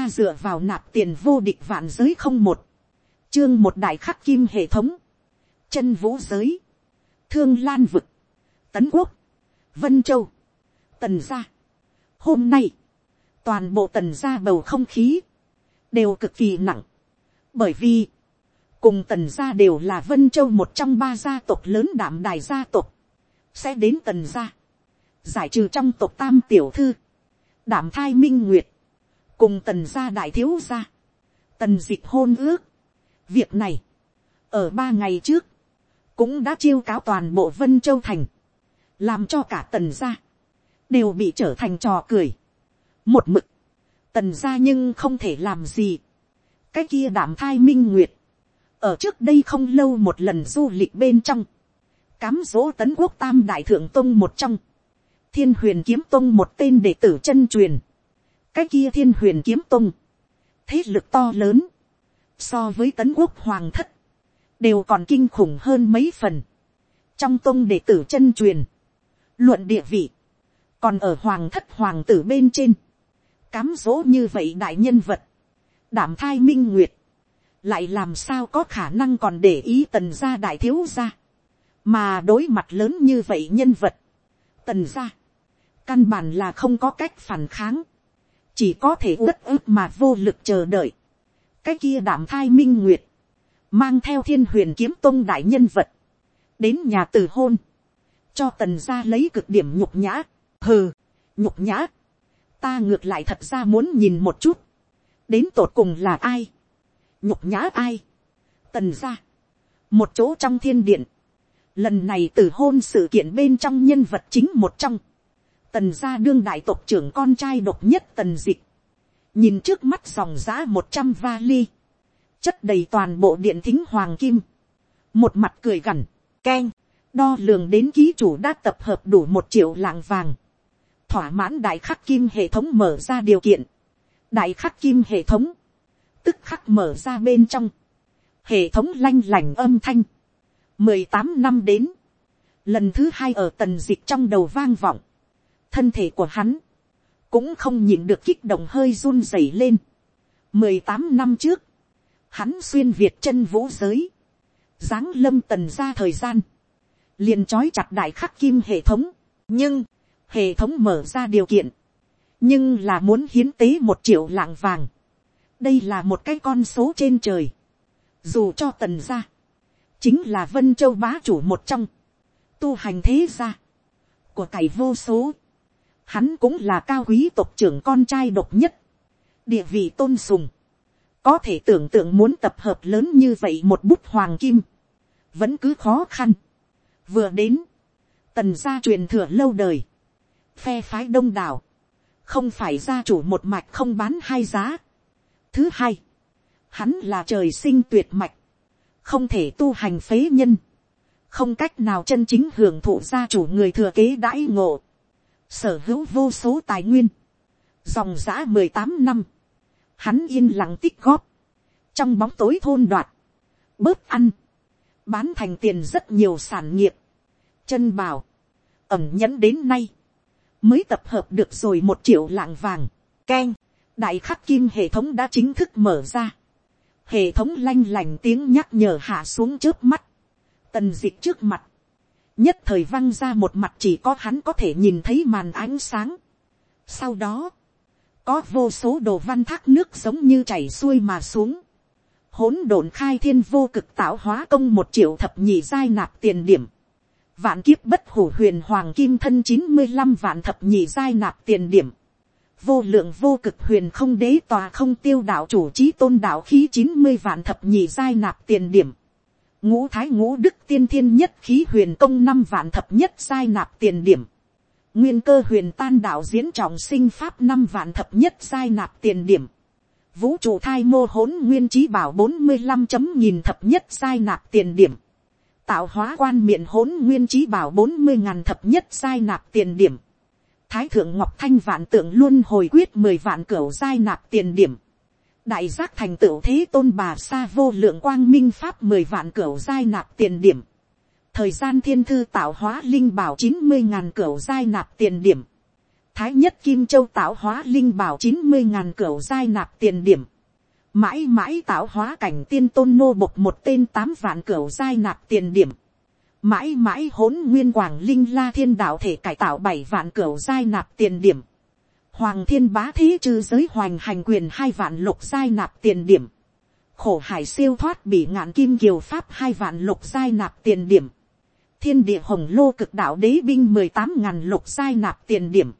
ta dựa vào nạp tiền vô địch vạn giới không một, chương một đại khắc kim hệ thống, chân vũ giới, thương lan vực, tấn quốc, vân châu, tần gia. hôm nay, toàn bộ tần gia bầu không khí, đều cực kỳ nặng, bởi vì, cùng tần gia đều là vân châu một trong ba gia tộc lớn đảm đài gia tộc, sẽ đến tần gia, giải trừ trong tộc tam tiểu thư, đảm thai minh nguyệt, cùng tần gia đại thiếu gia, tần dịch hôn ước. việc này, ở ba ngày trước, cũng đã chiêu cáo toàn bộ vân châu thành, làm cho cả tần gia, đều bị trở thành trò cười. một mực, tần gia nhưng không thể làm gì. cái kia đảm thai minh nguyệt, ở trước đây không lâu một lần du lịch bên trong, cám dỗ tấn quốc tam đại thượng tông một trong, thiên huyền kiếm tông một tên đệ tử chân truyền, cái kia thiên huyền kiếm tung thế lực to lớn, so với tấn quốc hoàng thất, đều còn kinh khủng hơn mấy phần, trong tông đệ tử chân truyền, luận địa vị, còn ở hoàng thất hoàng tử bên trên, cám dỗ như vậy đại nhân vật, đảm thai minh nguyệt, lại làm sao có khả năng còn để ý tần gia đại thiếu gia, mà đối mặt lớn như vậy nhân vật, tần gia, căn bản là không có cách phản kháng, chỉ có thể uất ức mà vô lực chờ đợi. cái kia đảm thai minh nguyệt, mang theo thiên huyền kiếm tôn đại nhân vật, đến nhà từ hôn, cho tần gia lấy cực điểm nhục nhã, hừ, nhục nhã, ta ngược lại thật ra muốn nhìn một chút, đến tột cùng là ai, nhục nhã ai, tần gia, một chỗ trong thiên điện, lần này từ hôn sự kiện bên trong nhân vật chính một trong, tần gia đương đại tộc trưởng con trai độc nhất tần dịch, nhìn trước mắt dòng giã một trăm vali, chất đầy toàn bộ điện thính hoàng kim, một mặt cười gằn, keng, đo lường đến ký chủ đã tập hợp đủ một triệu lạng vàng, thỏa mãn đại khắc kim hệ thống mở ra điều kiện, đại khắc kim hệ thống, tức khắc mở ra bên trong, hệ thống lanh lành âm thanh, mười tám năm đến, lần thứ hai ở tần dịch trong đầu vang vọng, thân thể của hắn, cũng không nhịn được kích động hơi run rẩy lên. mười tám năm trước, hắn xuyên việt chân vũ giới, giáng lâm tần ra thời gian, liền trói chặt đại khắc kim hệ thống, nhưng, hệ thống mở ra điều kiện, nhưng là muốn hiến tế một triệu lạng vàng. đây là một cái con số trên trời, dù cho tần ra, chính là vân châu bá chủ một trong, tu hành thế gia, của cải vô số, hắn cũng là cao quý tộc trưởng con trai độc nhất, địa vị tôn sùng, có thể tưởng tượng muốn tập hợp lớn như vậy một bút hoàng kim, vẫn cứ khó khăn. vừa đến, tần gia truyền thừa lâu đời, phe phái đông đảo, không phải gia chủ một mạch không bán hai giá. thứ hai, hắn là trời sinh tuyệt mạch, không thể tu hành phế nhân, không cách nào chân chính hưởng thụ gia chủ người thừa kế đãi ngộ sở hữu vô số tài nguyên, dòng giã mười tám năm, hắn yên lặng tích góp, trong bóng tối thôn đoạt, bớt ăn, bán thành tiền rất nhiều sản nghiệp, chân bảo, ẩm nhẫn đến nay, mới tập hợp được rồi một triệu lạng vàng, k đại khắc kim hệ thống đã chính thức mở ra, hệ thống lanh lành tiếng nhắc nhở hạ xuống trước mắt, tần d ị c h trước mặt, nhất thời văng ra một mặt chỉ có hắn có thể nhìn thấy màn ánh sáng. Sau đó, có vô số đồ văn thác nước giống như chảy xuôi mà xuống. hỗn độn khai thiên vô cực tạo hóa công một triệu thập nhị giai nạp tiền điểm. Vạn kiếp bất hủ huyền hoàng kim thân chín mươi 95 vạn thập nhị giai nạp tiền điểm. Vô lượng vô cực huyền không đế tòa không tiêu đạo chủ trí tôn đạo khí chín mươi vạn thập nhị giai nạp tiền điểm ngũ thái ngũ đức tiên thiên nhất khí huyền công năm vạn thập nhất sai nạp tiền điểm. nguyên cơ huyền tan đạo diễn trọng sinh pháp năm vạn thập nhất sai nạp tiền điểm. vũ trụ thai mô hỗn nguyên trí bảo bốn mươi năm chấm nghìn thập nhất sai nạp tiền điểm. tạo hóa quan miệng hỗn nguyên trí bảo bốn mươi ngàn thập nhất sai nạp tiền điểm. thái thượng ngọc thanh vạn tượng luôn hồi quyết mười vạn cửu sai nạp tiền điểm đại giác thành tựu thế tôn bà sa vô lượng quang minh pháp mười vạn cửa giai nạp tiền điểm. thời gian thiên thư tạo hóa linh bảo chín mươi ngàn cửa giai nạp tiền điểm. thái nhất kim châu tạo hóa linh bảo chín mươi ngàn cửa giai nạp tiền điểm, mãi mãi tạo hóa cảnh tiên tôn nô bộc một tên tám vạn cửa giai nạp tiền điểm, mãi mãi hỗn nguyên quảng linh la thiên đạo thể cải tạo bảy vạn cửa giai nạp tiền điểm, hoàng thiên bá thế trừ giới hoành hành quyền hai vạn lục giai nạp tiền điểm, khổ hải siêu thoát bị ngạn kim kiều pháp hai vạn lục giai nạp tiền điểm, thiên địa hồng lô cực đạo đế binh mười tám ngàn lục giai nạp tiền điểm,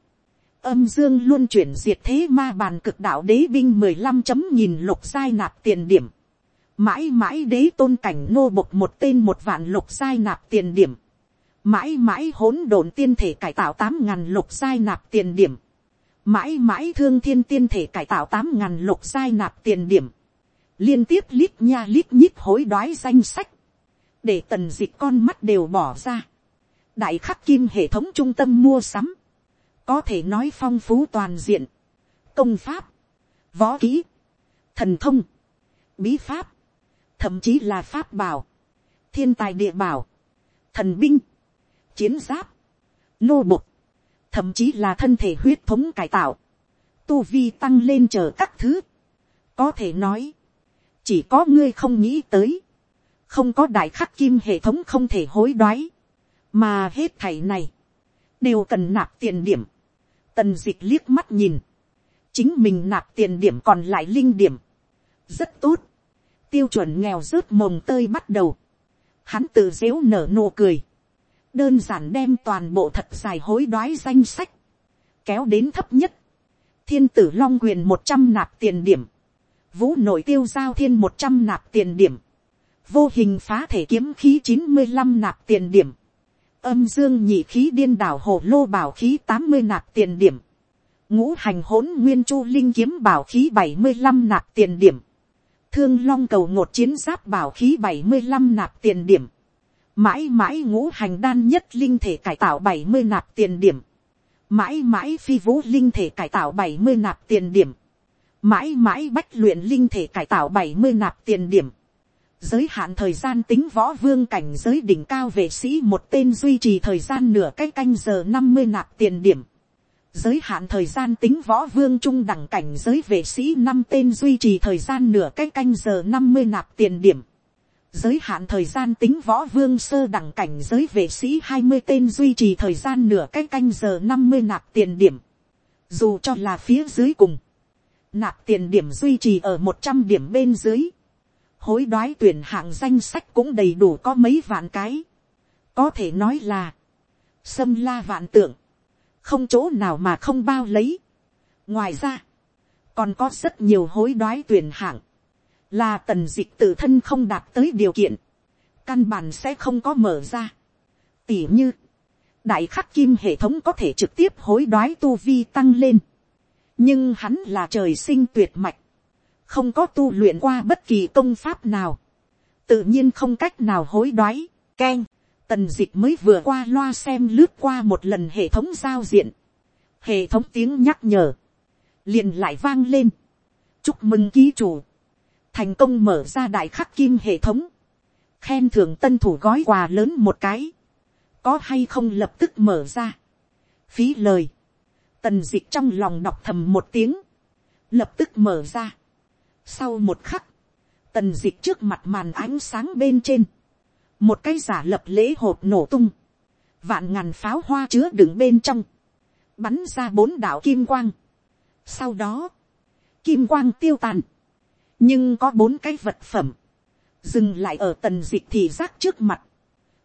âm dương luôn chuyển diệt thế ma bàn cực đạo đế binh mười lăm chấm nhìn lục giai nạp tiền điểm, mãi mãi đế tôn cảnh nô bộc một tên một vạn lục giai nạp tiền điểm, mãi mãi hỗn độn tiên thể cải tạo tám ngàn lục giai nạp tiền điểm, mãi mãi thương thiên tiên thể cải tạo tám ngàn lục giai nạp tiền điểm, liên tiếp lít nha lít nhít hối đoái danh sách, để tần dịch con mắt đều bỏ ra. đại khắc kim hệ thống trung tâm mua sắm, có thể nói phong phú toàn diện, công pháp, võ kỹ, thần thông, bí pháp, thậm chí là pháp bảo, thiên tài địa bảo, thần binh, chiến giáp, nô bục, thậm chí là thân thể huyết thống cải tạo, tu vi tăng lên chờ các thứ. có thể nói, chỉ có ngươi không nghĩ tới, không có đại khắc kim hệ thống không thể hối đoái, mà hết thảy này, đều cần nạp tiền điểm, tần d ị c h liếc mắt nhìn, chính mình nạp tiền điểm còn lại linh điểm, rất tốt, tiêu chuẩn nghèo rớt mồng tơi bắt đầu, hắn tự dếu nở nụ cười, đơn giản đem toàn bộ thật dài hối đoái danh sách, kéo đến thấp nhất, thiên tử long quyền một trăm nạp tiền điểm, vũ nội tiêu giao thiên một trăm nạp tiền điểm, vô hình phá thể kiếm khí chín mươi năm nạp tiền điểm, âm dương nhị khí điên đảo hồ lô bảo khí tám mươi nạp tiền điểm, ngũ hành hỗn nguyên chu linh kiếm bảo khí bảy mươi năm nạp tiền điểm, thương long cầu ngột chiến giáp bảo khí bảy mươi năm nạp tiền điểm, mãi mãi ngũ hành đan nhất linh thể cải tạo bảy mươi nạp tiền điểm, mãi mãi phi vũ linh thể cải tạo bảy mươi nạp tiền điểm, mãi mãi bách luyện linh thể cải tạo bảy mươi nạp tiền điểm, giới hạn thời gian tính võ vương cảnh giới đỉnh cao vệ sĩ một tên duy trì thời gian nửa cái canh giờ năm mươi nạp tiền điểm. Giới hạn thời gian tính võ vương trung đẳng cảnh giới vệ sĩ năm tên duy trì thời gian nửa cái canh giờ năm mươi nạp tiền điểm. Giới hạn thời gian tính võ vương sơ đẳng cảnh giới vệ sĩ hai mươi tên duy trì thời gian nửa cái canh giờ năm mươi nạp tiền điểm. Dù cho là phía dưới cùng. Nạp tiền điểm duy trì ở một trăm điểm bên dưới hối đoái tuyển hạng danh sách cũng đầy đủ có mấy vạn cái. có thể nói là, sâm la vạn tượng, không chỗ nào mà không bao lấy. ngoài ra, còn có rất nhiều hối đoái tuyển hạng, là tần dịch tự thân không đạt tới điều kiện, căn bản sẽ không có mở ra. tỉ như, đại khắc kim hệ thống có thể trực tiếp hối đoái tu vi tăng lên, nhưng hắn là trời sinh tuyệt mạch, không có tu luyện qua bất kỳ công pháp nào, tự nhiên không cách nào hối đoái, k e n tần d ị c h mới vừa qua loa xem lướt qua một lần hệ thống giao diện, hệ thống tiếng nhắc nhở, liền lại vang lên, chúc mừng ký chủ, thành công mở ra đại khắc kim hệ thống, khen thưởng tân thủ gói quà lớn một cái, có hay không lập tức mở ra, phí lời, tần d ị trong lòng đọc thầm một tiếng, lập tức mở ra, sau một khắc, tần dịch trước mặt màn ánh sáng bên trên, một cái giả lập lễ hộp nổ tung, vạn ngàn pháo hoa chứa đựng bên trong, bắn ra bốn đạo kim quang. Sau đó, kim quang tiêu tàn, nhưng có bốn cái vật phẩm, dừng lại ở tần dịch thì giác trước mặt.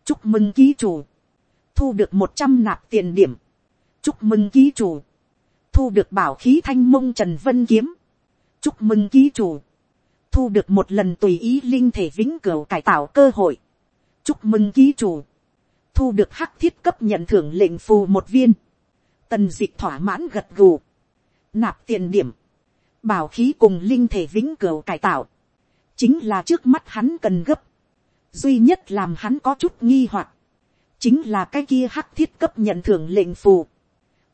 chúc mừng ký chủ, thu được một trăm nạp tiền điểm, chúc mừng ký chủ, thu được bảo khí thanh mông trần vân kiếm, chúc mừng ký chủ, thu được một lần tùy ý linh thể vĩnh cửu cải tạo cơ hội. chúc mừng ký chủ, thu được hắc thiết cấp nhận thưởng lệnh phù một viên, tần d ị c h thỏa mãn gật gù, nạp tiền điểm, bảo khí cùng linh thể vĩnh cửu cải tạo, chính là trước mắt hắn cần gấp, duy nhất làm hắn có chút nghi hoặc, chính là cái kia hắc thiết cấp nhận thưởng lệnh phù,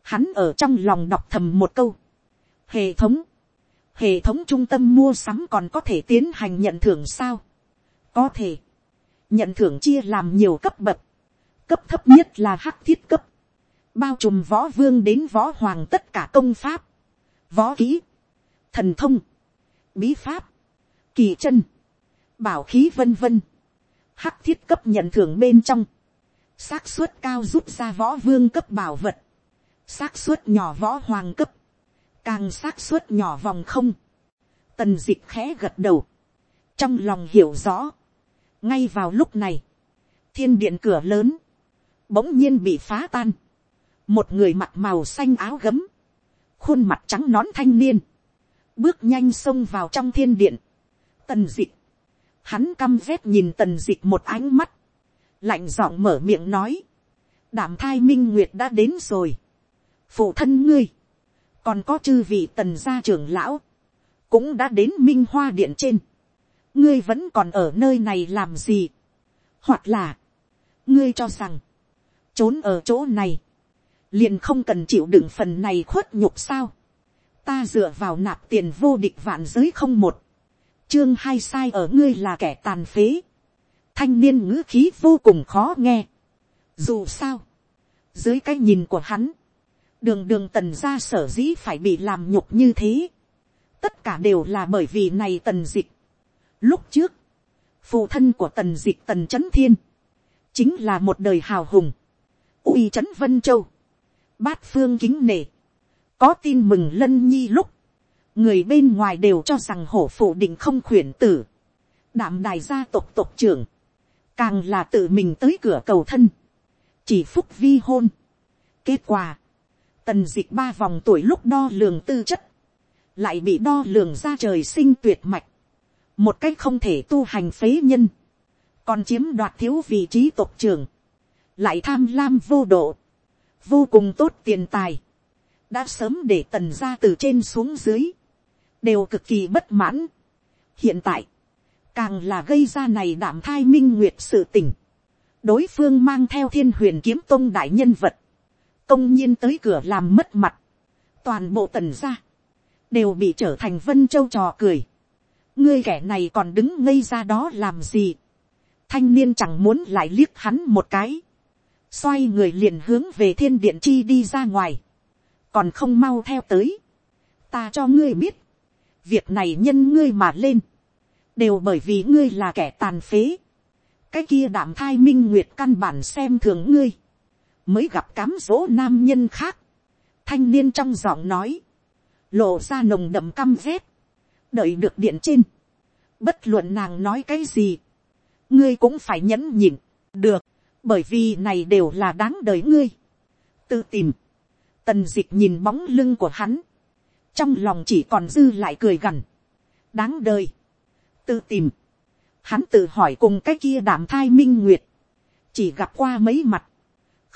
hắn ở trong lòng đọc thầm một câu, hệ thống, hệ thống trung tâm mua sắm còn có thể tiến hành nhận thưởng sao. có thể, nhận thưởng chia làm nhiều cấp bậc, cấp thấp nhất là hắc thiết cấp, bao trùm võ vương đến võ hoàng tất cả công pháp, võ kỹ, thần thông, bí pháp, kỳ chân, bảo khí vân vân, hắc thiết cấp nhận thưởng bên trong, xác suất cao rút ra võ vương cấp bảo vật, xác suất nhỏ võ hoàng cấp, càng xác suất nhỏ vòng không, tần d ị c h khẽ gật đầu, trong lòng hiểu rõ, ngay vào lúc này, thiên điện cửa lớn, bỗng nhiên bị phá tan, một người mặc màu xanh áo gấm, khuôn mặt trắng nón thanh niên, bước nhanh xông vào trong thiên điện, tần dịch, hắn căm rét nhìn tần dịch một ánh mắt, lạnh giọng mở miệng nói, đảm thai minh nguyệt đã đến rồi, phụ thân ngươi, còn có chư vị tần gia trưởng lão, cũng đã đến minh hoa điện trên, ngươi vẫn còn ở nơi này làm gì, hoặc là, ngươi cho rằng, trốn ở chỗ này, liền không cần chịu đựng phần này khuất nhục sao, ta dựa vào nạp tiền vô địch vạn giới không một, chương hai sai ở ngươi là kẻ tàn phế, thanh niên ngữ khí vô cùng khó nghe, dù sao, dưới cái nhìn của hắn, đường đường tần gia sở dĩ phải bị làm nhục như thế. tất cả đều là bởi vì này tần dịch. lúc trước, phụ thân của tần dịch tần c h ấ n thiên, chính là một đời hào hùng, uy c h ấ n vân châu, bát phương kính nể, có tin mừng lân nhi lúc, người bên ngoài đều cho rằng hổ phụ định không khuyển tử, đảm đài gia tộc tộc trưởng, càng là tự mình tới cửa cầu thân, chỉ phúc vi hôn. kết quả, Tần dịch ba vòng tuổi lúc đo lường tư chất. Lại bị đo lường ra trời sinh tuyệt mạch. Một cách không thể tu hành phế nhân. Còn chiếm đoạt thiếu vị trí tộc trưởng. Lại tham lam vô độ. Vô cùng tốt tiền tài. Đã sớm để tần ra từ trên xuống dưới. Đều cực kỳ bất mãn. Hiện tại. Càng là gây ra này đảm thai minh nguyệt sự tình đối phương mang theo thiên huyền kiếm tông đại nhân vật, công nhiên tới cửa làm mất mặt, toàn bộ tần gia, đều bị trở thành vân châu trò cười. ngươi kẻ này còn đứng ngây ra đó làm gì. thanh niên chẳng muốn lại liếc hắn một cái. xoay người liền hướng về thiên điện chi đi ra ngoài còn không mau theo tới. ta cho ngươi biết. việc này nhân ngươi mà lên. đều bởi vì ngươi là kẻ tàn phế. cái kia đảm thai minh nguyệt căn bản xem thường ngươi mới gặp cám dỗ nam nhân khác, thanh niên trong giọng nói, lộ ra nồng đậm căm rét, đợi được điện trên, bất luận nàng nói cái gì, ngươi cũng phải nhẫn nhịn, được, bởi vì này đều là đáng đời ngươi. tự tìm, tần d ị c h nhìn bóng lưng của hắn, trong lòng chỉ còn dư lại cười gằn, đáng đời, tự tìm, hắn tự hỏi cùng cái kia đảm thai minh nguyệt, chỉ gặp qua mấy mặt,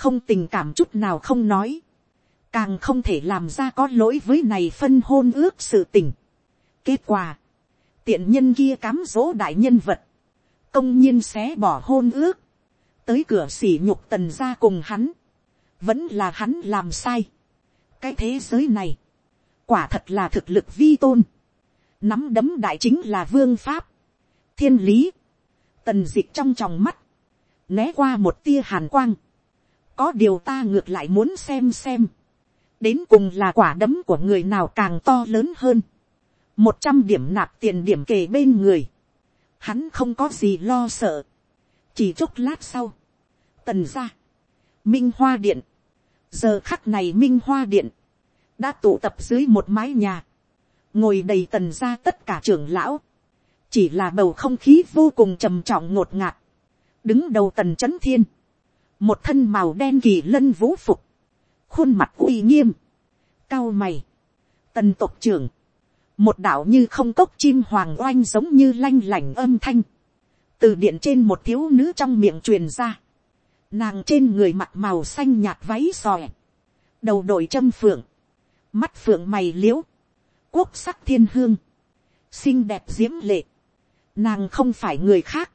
không tình cảm chút nào không nói, càng không thể làm ra có lỗi với này phân hôn ước sự tình. kết quả, tiện nhân kia cám dỗ đại nhân vật, công nhiên xé bỏ hôn ước, tới cửa sỉ nhục tần ra cùng hắn, vẫn là hắn làm sai cái thế giới này, quả thật là thực lực vi tôn, nắm đấm đại chính là vương pháp, thiên lý, tần d ị c h trong tròng mắt, né qua một tia hàn quang, có điều ta ngược lại muốn xem xem, đến cùng là quả đấm của người nào càng to lớn hơn, một trăm điểm nạp tiền điểm kề bên người, hắn không có gì lo sợ, chỉ chốc lát sau, tần ra, minh hoa điện, giờ khắc này minh hoa điện, đã tụ tập dưới một mái nhà, ngồi đầy tần ra tất cả trưởng lão, chỉ là bầu không khí vô cùng trầm trọng ngột ngạt, đứng đầu tần c h ấ n thiên, một thân màu đen kỳ lân vũ phục, khuôn mặt uy nghiêm, cao mày, tần tộc trưởng, một đạo như không cốc chim hoàng oanh giống như lanh lảnh âm thanh, từ điện trên một thiếu nữ trong miệng truyền ra, nàng trên người mặt màu xanh nhạt váy sòe, đầu đội châm phượng, mắt phượng mày liễu. quốc sắc thiên hương, xinh đẹp diễm lệ, nàng không phải người khác,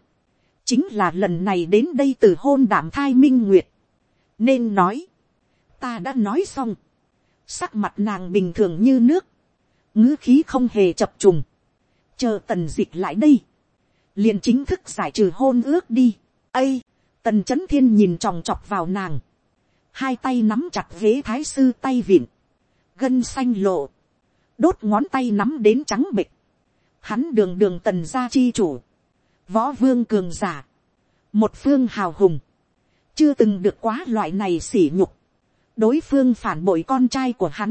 chính là lần này đến đây từ hôn đảm thai minh nguyệt, nên nói, ta đã nói xong, sắc mặt nàng bình thường như nước, ngữ khí không hề chập trùng, chờ tần dịch lại đây, liền chính thức giải trừ hôn ước đi, ây, tần c h ấ n thiên nhìn tròng trọc vào nàng, hai tay nắm chặt ghế thái sư tay vịn, gân xanh lộ, đốt ngón tay nắm đến trắng bịch, hắn đường đường tần gia chi chủ, võ vương cường giả, một phương hào hùng, chưa từng được quá loại này sỉ nhục, đối phương phản bội con trai của hắn,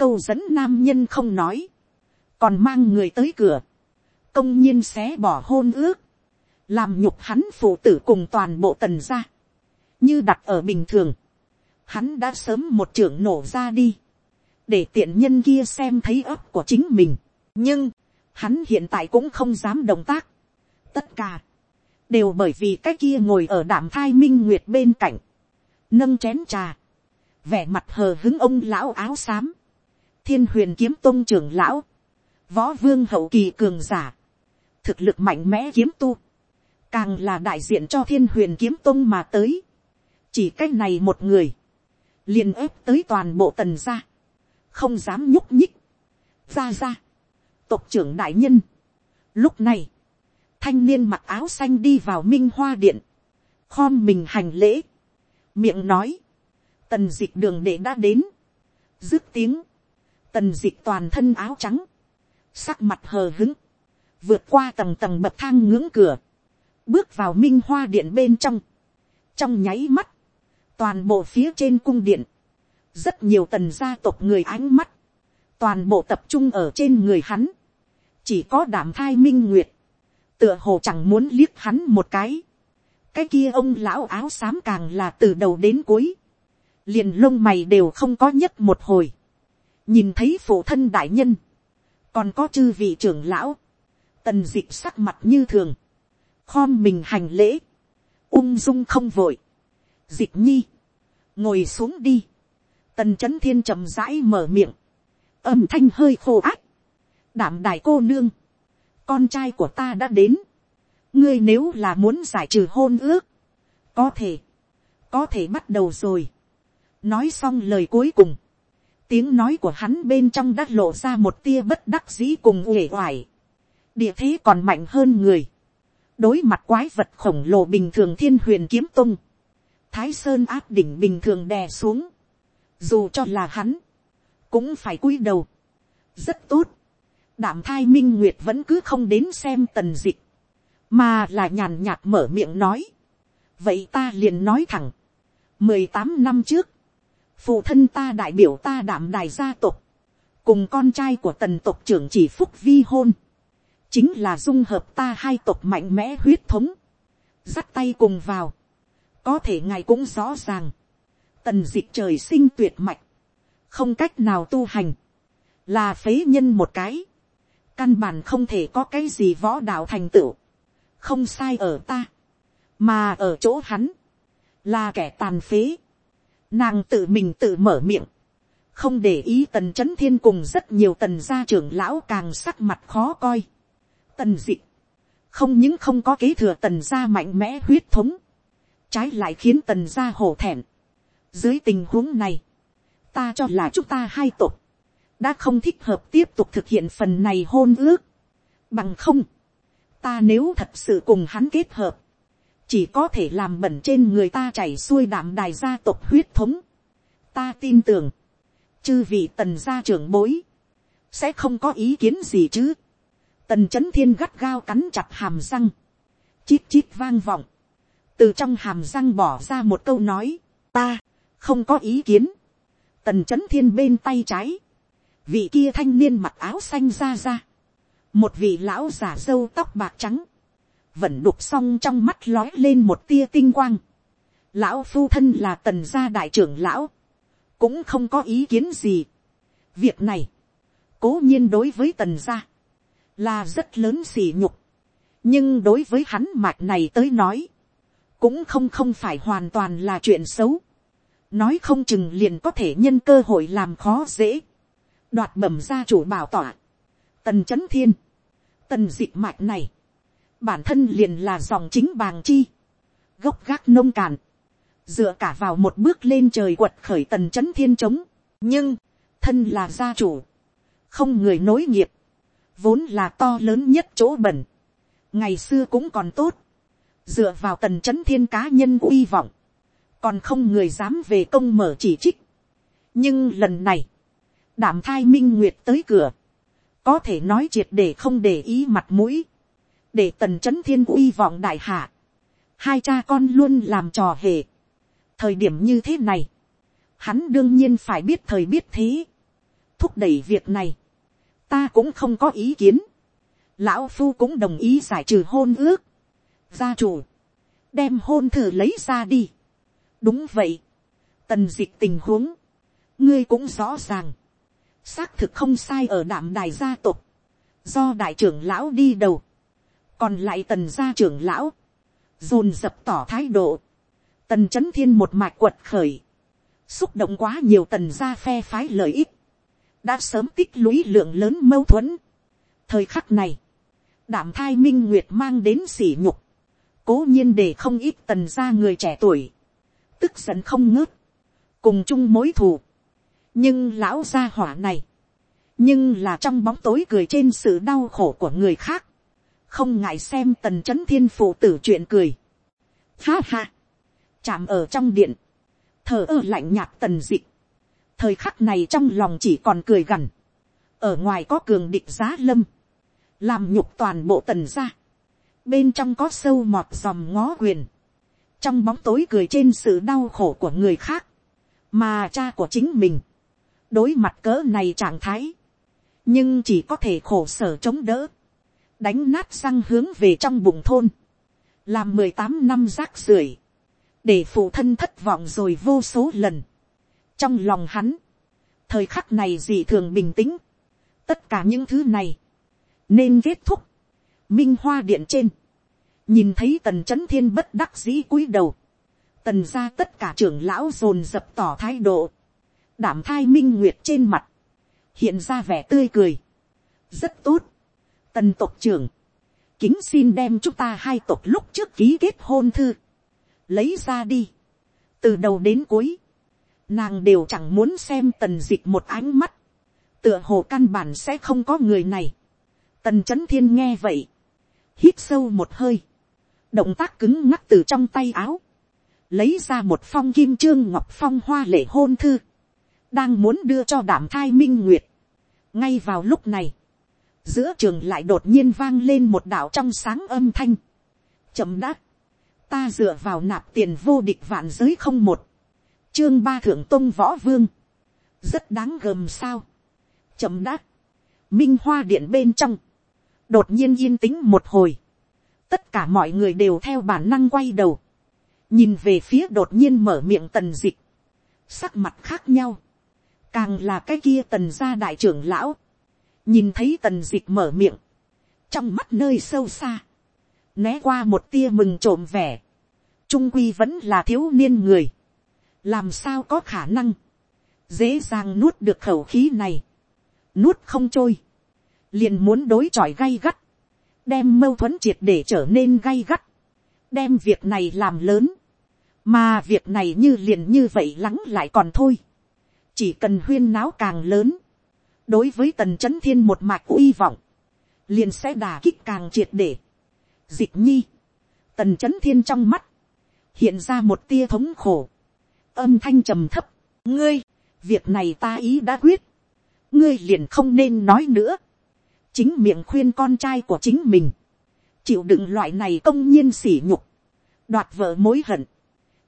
câu dẫn nam nhân không nói, còn mang người tới cửa, công nhiên xé bỏ hôn ước, làm nhục hắn phụ tử cùng toàn bộ tần gia, như đặt ở bình thường, hắn đã sớm một trưởng nổ ra đi, để tiện nhân kia xem thấy ấp của chính mình. nhưng, hắn hiện tại cũng không dám động tác. tất cả, đều bởi vì cái kia ngồi ở đảm thai minh nguyệt bên cạnh, nâng chén trà, vẻ mặt hờ hứng ông lão áo xám, thiên huyền kiếm tôn trưởng lão, võ vương hậu kỳ cường giả, thực lực mạnh mẽ kiếm tu, càng là đại diện cho thiên huyền kiếm tông mà tới, chỉ cái này một người, liền ép tới toàn bộ tần gia, không dám nhúc nhích, ra ra, tộc trưởng đại nhân. Lúc này, thanh niên mặc áo xanh đi vào minh hoa điện, khom mình hành lễ, miệng nói, tần d ị c h đường đệ đã đến, dứt tiếng, tần d ị c h toàn thân áo trắng, sắc mặt hờ hứng, vượt qua tầng tầng bậc thang ngưỡng cửa, bước vào minh hoa điện bên trong, trong nháy mắt, toàn bộ phía trên cung điện, rất nhiều tần gia tộc người ánh mắt, toàn bộ tập trung ở trên người hắn, chỉ có đảm thai minh nguyệt, tựa hồ chẳng muốn liếc hắn một cái, cái kia ông lão áo xám càng là từ đầu đến cuối, liền lông mày đều không có nhất một hồi, nhìn thấy phụ thân đại nhân, còn có chư vị trưởng lão, tần d ị c h sắc mặt như thường, khom mình hành lễ, ung dung không vội, dịch nhi, ngồi xuống đi, tần c h ấ n thiên chậm rãi mở miệng, âm thanh hơi khô ác, đảm đài cô nương, con trai của ta đã đến, ngươi nếu là muốn giải trừ hôn ước, có thể, có thể bắt đầu rồi, nói xong lời cuối cùng, tiếng nói của hắn bên trong đã lộ ra một tia bất đắc dĩ cùng uể oải, địa thế còn mạnh hơn người, đối mặt quái vật khổng lồ bình thường thiên huyền kiếm tung, thái sơn áp đỉnh bình thường đè xuống, dù cho là hắn, cũng phải cúi đầu, rất tốt, đảm thai minh nguyệt vẫn cứ không đến xem tần dịch, mà là nhàn nhạt mở miệng nói, vậy ta liền nói thẳng, mười tám năm trước, phụ thân ta đại biểu ta đảm đài gia tộc, cùng con trai của tần tộc trưởng chỉ phúc vi hôn, chính là dung hợp ta hai tộc mạnh mẽ huyết thống, dắt tay cùng vào, có thể ngài cũng rõ ràng, tần d ị c h trời sinh tuyệt mạch, không cách nào tu hành, là phế nhân một cái, căn bản không thể có cái gì võ đạo thành tựu, không sai ở ta, mà ở chỗ hắn, là kẻ tàn phế, Nàng tự mình tự mở miệng. Không để ý tần chấn thiên cùng rất nhiều tần gia trưởng lão càng sắc mặt khó coi. Tần dị. Không những không có kế thừa tần gia mạnh mẽ huyết thống. Trái lại khiến tần gia hổ thẹn. Dưới tình huống này. Ta cho là chúng ta hai tộc. Đã không thích hợp tiếp tục thực hiện phần này hôn ước. Bằng không. Ta nếu thật sự cùng hắn kết hợp chỉ có thể làm bẩn trên người ta chảy xuôi đảm đài gia tộc huyết thống. ta tin tưởng, chư vị tần gia trưởng bối, sẽ không có ý kiến gì chứ tần c h ấ n thiên gắt gao cắn chặt hàm răng, chít chít vang vọng, từ trong hàm răng bỏ ra một câu nói, ta, không có ý kiến. tần c h ấ n thiên bên tay trái, vị kia thanh niên mặc áo xanh ra ra, một vị lão giả dâu tóc bạc trắng, vẫn đục xong trong mắt lói lên một tia tinh quang. Lão phu thân là tần gia đại trưởng lão, cũng không có ý kiến gì. Việc này, cố nhiên đối với tần gia, là rất lớn sỉ nhục. nhưng đối với hắn mạch này tới nói, cũng không không phải hoàn toàn là chuyện xấu. nói không chừng liền có thể nhân cơ hội làm khó dễ. đoạt bẩm gia chủ bảo tỏa. tần c h ấ n thiên, tần d ị mạch này, bản thân liền là dòng chính bàng chi, gốc gác nông cạn, dựa cả vào một bước lên trời quật khởi tần c h ấ n thiên trống, nhưng, thân là gia chủ, không người nối nghiệp, vốn là to lớn nhất chỗ bẩn, ngày xưa cũng còn tốt, dựa vào tần c h ấ n thiên cá nhân uy vọng, còn không người dám về công mở chỉ trích. nhưng lần này, đảm thai minh nguyệt tới cửa, có thể nói triệt để không để ý mặt mũi, để tần c h ấ n thiên uy vọng đại hạ, hai cha con luôn làm trò hề. thời điểm như thế này, hắn đương nhiên phải biết thời biết thế, thúc đẩy việc này, ta cũng không có ý kiến, lão phu cũng đồng ý giải trừ hôn ước, gia chủ, đem hôn thử lấy ra đi, đúng vậy, tần dịch tình huống, ngươi cũng rõ ràng, xác thực không sai ở đảm đài gia tộc, do đại trưởng lão đi đầu, còn lại tần gia trưởng lão, dồn dập tỏ thái độ, tần chấn thiên một mạch quật khởi, xúc động quá nhiều tần gia phe phái lợi ích, đã sớm tích lũy lượng lớn mâu thuẫn. thời khắc này, đảm thai minh nguyệt mang đến sỉ nhục, cố nhiên để không ít tần gia người trẻ tuổi, tức giận không ngớt, cùng chung mối thù. nhưng lão gia hỏa này, nhưng là trong bóng tối cười trên sự đau khổ của người khác, không ngại xem tần c h ấ n thiên phụ tử chuyện cười. Ha ha, chạm ở trong điện, thờ ơ lạnh nhạt tần dịch, thời khắc này trong lòng chỉ còn cười gằn, ở ngoài có cường địch giá lâm, làm nhục toàn bộ tần ra, bên trong có sâu mọt dòm ngó quyền, trong bóng tối cười trên sự đau khổ của người khác, mà cha của chính mình, đối mặt cỡ này trạng thái, nhưng chỉ có thể khổ sở chống đỡ, đánh nát răng hướng về trong bụng thôn, làm mười tám năm rác rưởi, để phụ thân thất vọng rồi vô số lần trong lòng hắn, thời khắc này dị thường bình tĩnh, tất cả những thứ này, nên kết thúc, minh hoa điện trên, nhìn thấy tần c h ấ n thiên bất đắc dĩ cúi đầu, tần ra tất cả trưởng lão dồn dập tỏ thái độ, đảm thai minh nguyệt trên mặt, hiện ra vẻ tươi cười, rất tốt, tần tộc trưởng, kính xin đem chúng ta hai tộc lúc trước ký kết hôn thư, lấy ra đi, từ đầu đến cuối, nàng đều chẳng muốn xem tần d ị c h một ánh mắt, tựa hồ căn bản sẽ không có người này, tần c h ấ n thiên nghe vậy, hít sâu một hơi, động tác cứng ngắc từ trong tay áo, lấy ra một phong kim trương ngọc phong hoa lệ hôn thư, đang muốn đưa cho đảm thai minh nguyệt. ngay vào lúc này, giữa trường lại đột nhiên vang lên một đạo trong sáng âm thanh. chậm đáp, ta dựa vào nạp tiền vô địch vạn giới không một, chương ba thượng tôn võ vương, rất đáng gờm sao. chậm đáp, minh hoa điện bên trong, đột nhiên yên tĩnh một hồi, tất cả mọi người đều theo bản năng quay đầu, nhìn về phía đột nhiên mở miệng tần dịch, sắc mặt khác nhau, càng là cái kia tần gia đại trưởng lão, nhìn thấy tần dịch mở miệng, trong mắt nơi sâu xa, né qua một tia mừng trộm vẻ, trung quy vẫn là thiếu niên người, làm sao có khả năng, dễ dàng nuốt được khẩu khí này, nuốt không trôi, liền muốn đối chọi gay gắt, đem mâu thuẫn triệt để trở nên gay gắt, đem việc này làm lớn, mà việc này như liền như vậy lắng lại còn thôi, chỉ cần huyên náo càng lớn, đối với tần c h ấ n thiên một mạch uy vọng, liền sẽ đà kích càng triệt để. Dịch nhi, tần c h ấ n thiên trong mắt, hiện ra một tia thống khổ, âm thanh trầm thấp, ngươi, việc này ta ý đã quyết, ngươi liền không nên nói nữa, chính miệng khuyên con trai của chính mình, chịu đựng loại này công nhiên sỉ nhục, đoạt vợ mối hận,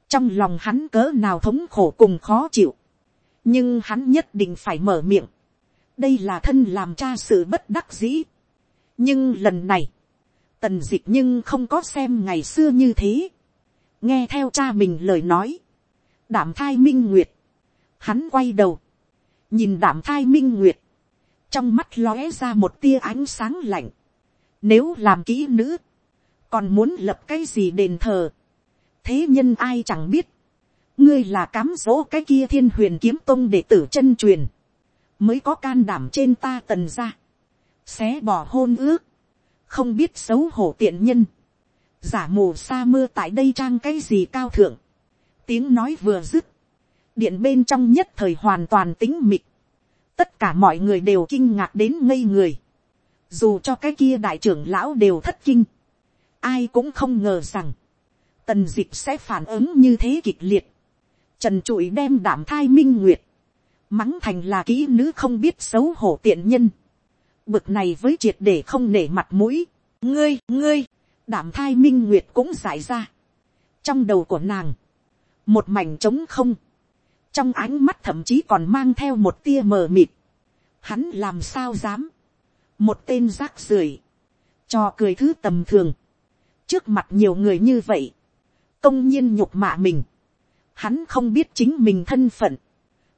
trong lòng hắn cỡ nào thống khổ cùng khó chịu, nhưng hắn nhất định phải mở miệng, đây là thân làm cha sự bất đắc dĩ. nhưng lần này, tần d ị c h nhưng không có xem ngày xưa như thế. nghe theo cha mình lời nói, đảm thai minh nguyệt, hắn quay đầu, nhìn đảm thai minh nguyệt, trong mắt lóe ra một tia ánh sáng lạnh. nếu làm kỹ nữ, còn muốn lập cái gì đền thờ, thế nhân ai chẳng biết, ngươi là cám dỗ cái kia thiên huyền kiếm tông để tử chân truyền, mới có can đảm trên ta tần ra, xé bỏ hôn ước, không biết xấu hổ tiện nhân, giả mù sa mưa tại đây trang cái gì cao thượng, tiếng nói vừa dứt, điện bên trong nhất thời hoàn toàn tính mịt, tất cả mọi người đều kinh ngạc đến ngây người, dù cho cái kia đại trưởng lão đều thất kinh, ai cũng không ngờ rằng, tần d ị c h sẽ phản ứng như thế kịch liệt, trần trụi đem đảm thai minh nguyệt, mắng thành là kỹ nữ không biết xấu hổ tiện nhân, bực này với triệt để không nể mặt mũi, ngươi ngươi, đảm thai minh nguyệt cũng giải ra, trong đầu của nàng, một mảnh trống không, trong ánh mắt thậm chí còn mang theo một tia mờ mịt, hắn làm sao dám, một tên rác rưởi, cho cười thứ tầm thường, trước mặt nhiều người như vậy, công nhiên nhục mạ mình, hắn không biết chính mình thân phận,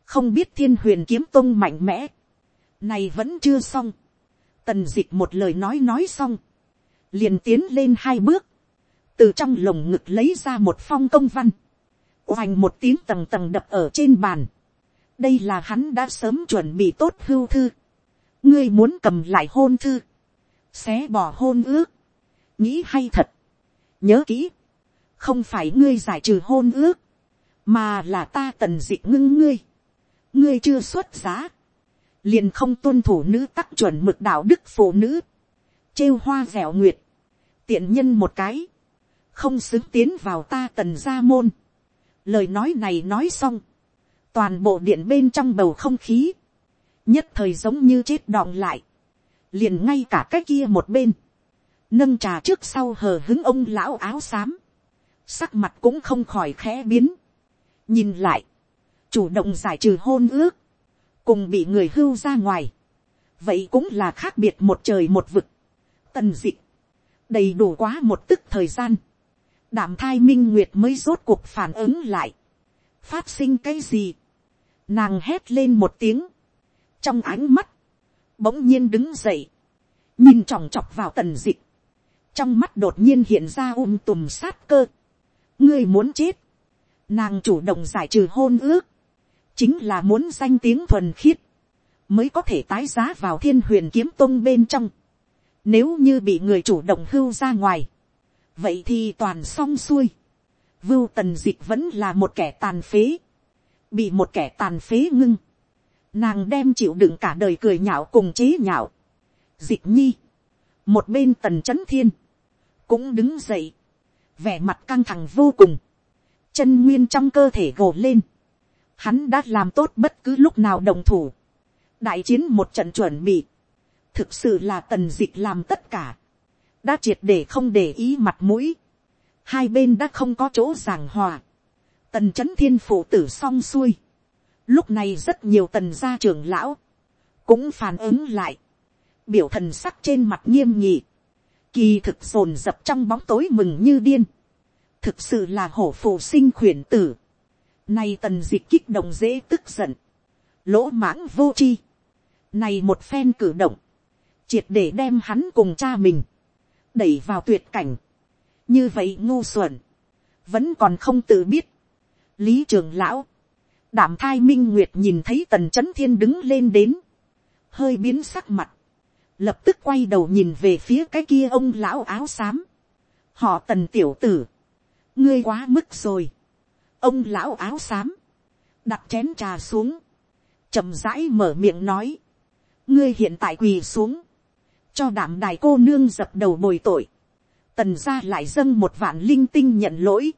không biết thiên huyền kiếm tông mạnh mẽ, này vẫn chưa xong, tần d ị c h một lời nói nói xong, liền tiến lên hai bước, từ trong lồng ngực lấy ra một phong công văn, hoành một tiếng tầng tầng đập ở trên bàn, đây là hắn đã sớm chuẩn bị tốt hưu thư, ngươi muốn cầm lại hôn thư, xé bỏ hôn ước, nghĩ hay thật, nhớ kỹ, không phải ngươi giải trừ hôn ước, mà là ta tần dị ngưng ngươi, ngươi chưa xuất giá, liền không tuân thủ nữ tắc chuẩn mực đạo đức phụ nữ, trêu hoa dẻo nguyệt, tiện nhân một cái, không xứng tiến vào ta tần gia môn. Lời nói này nói xong, toàn bộ điện bên trong bầu không khí, nhất thời giống như chết đọng lại, liền ngay cả cái kia một bên, nâng trà trước sau hờ hứng ông lão áo xám, sắc mặt cũng không khỏi khẽ biến, nhìn lại, chủ động giải trừ hôn ước, cùng bị người hưu ra ngoài, vậy cũng là khác biệt một trời một vực, tần d ị đầy đủ quá một tức thời gian, đảm thai minh nguyệt mới rốt cuộc phản ứng lại, phát sinh cái gì, nàng hét lên một tiếng, trong ánh mắt, bỗng nhiên đứng dậy, nhìn chòng chọc vào tần dịch, trong mắt đột nhiên hiện ra um tùm sát cơ, ngươi muốn chết, Nàng chủ động giải trừ hôn ước. Chính là muốn danh tiếng thuần khiết. Mới có thể tái giá vào thiên huyền kiếm tôn bên trong. Nếu như bị người chủ động hưu ra ngoài. Vậy thì toàn xong xuôi. Vưu tần dịch vẫn là một kẻ tàn phế. Bị một kẻ tàn phế ngưng. Nàng đem chịu đựng cả đời cười nhạo cùng chế nhạo. Dịch nhi. Một bên tần chấn thiên. Cũng đứng dậy. Vẻ mặt căng thẳng vô cùng chân nguyên trong cơ thể gồ lên, hắn đã làm tốt bất cứ lúc nào đồng thủ, đại chiến một trận chuẩn bị, thực sự là tần dịch làm tất cả, đã triệt để không để ý mặt mũi, hai bên đã không có chỗ giảng hòa, tần c h ấ n thiên phụ tử xong xuôi, lúc này rất nhiều tần gia trưởng lão, cũng phản ứng lại, biểu thần sắc trên mặt nghiêm nhị, kỳ thực dồn dập trong bóng tối mừng như điên, thực sự là hổ phụ sinh khuyển tử. Này tần dịch kích động dễ tức giận. Lỗ mãng vô chi. Này một phen cử động. Triệt để đem hắn cùng cha mình. Đẩy vào tuyệt cảnh. Như vậy ngu xuẩn. Vẫn còn không tự biết. Lý trường lão. Đảm thai minh nguyệt nhìn thấy tần chấn thiên đứng lên đến. Hơi biến sắc mặt. Lập tức quay đầu nhìn về phía cái kia ông lão áo xám. Họ tần tiểu tử ngươi quá mức rồi. ông lão áo xám, đặt chén trà xuống, chậm rãi mở miệng nói, ngươi hiện tại quỳ xuống, cho đảm đài cô nương dập đầu bồi tội, tần ra lại dâng một vạn linh tinh nhận lỗi,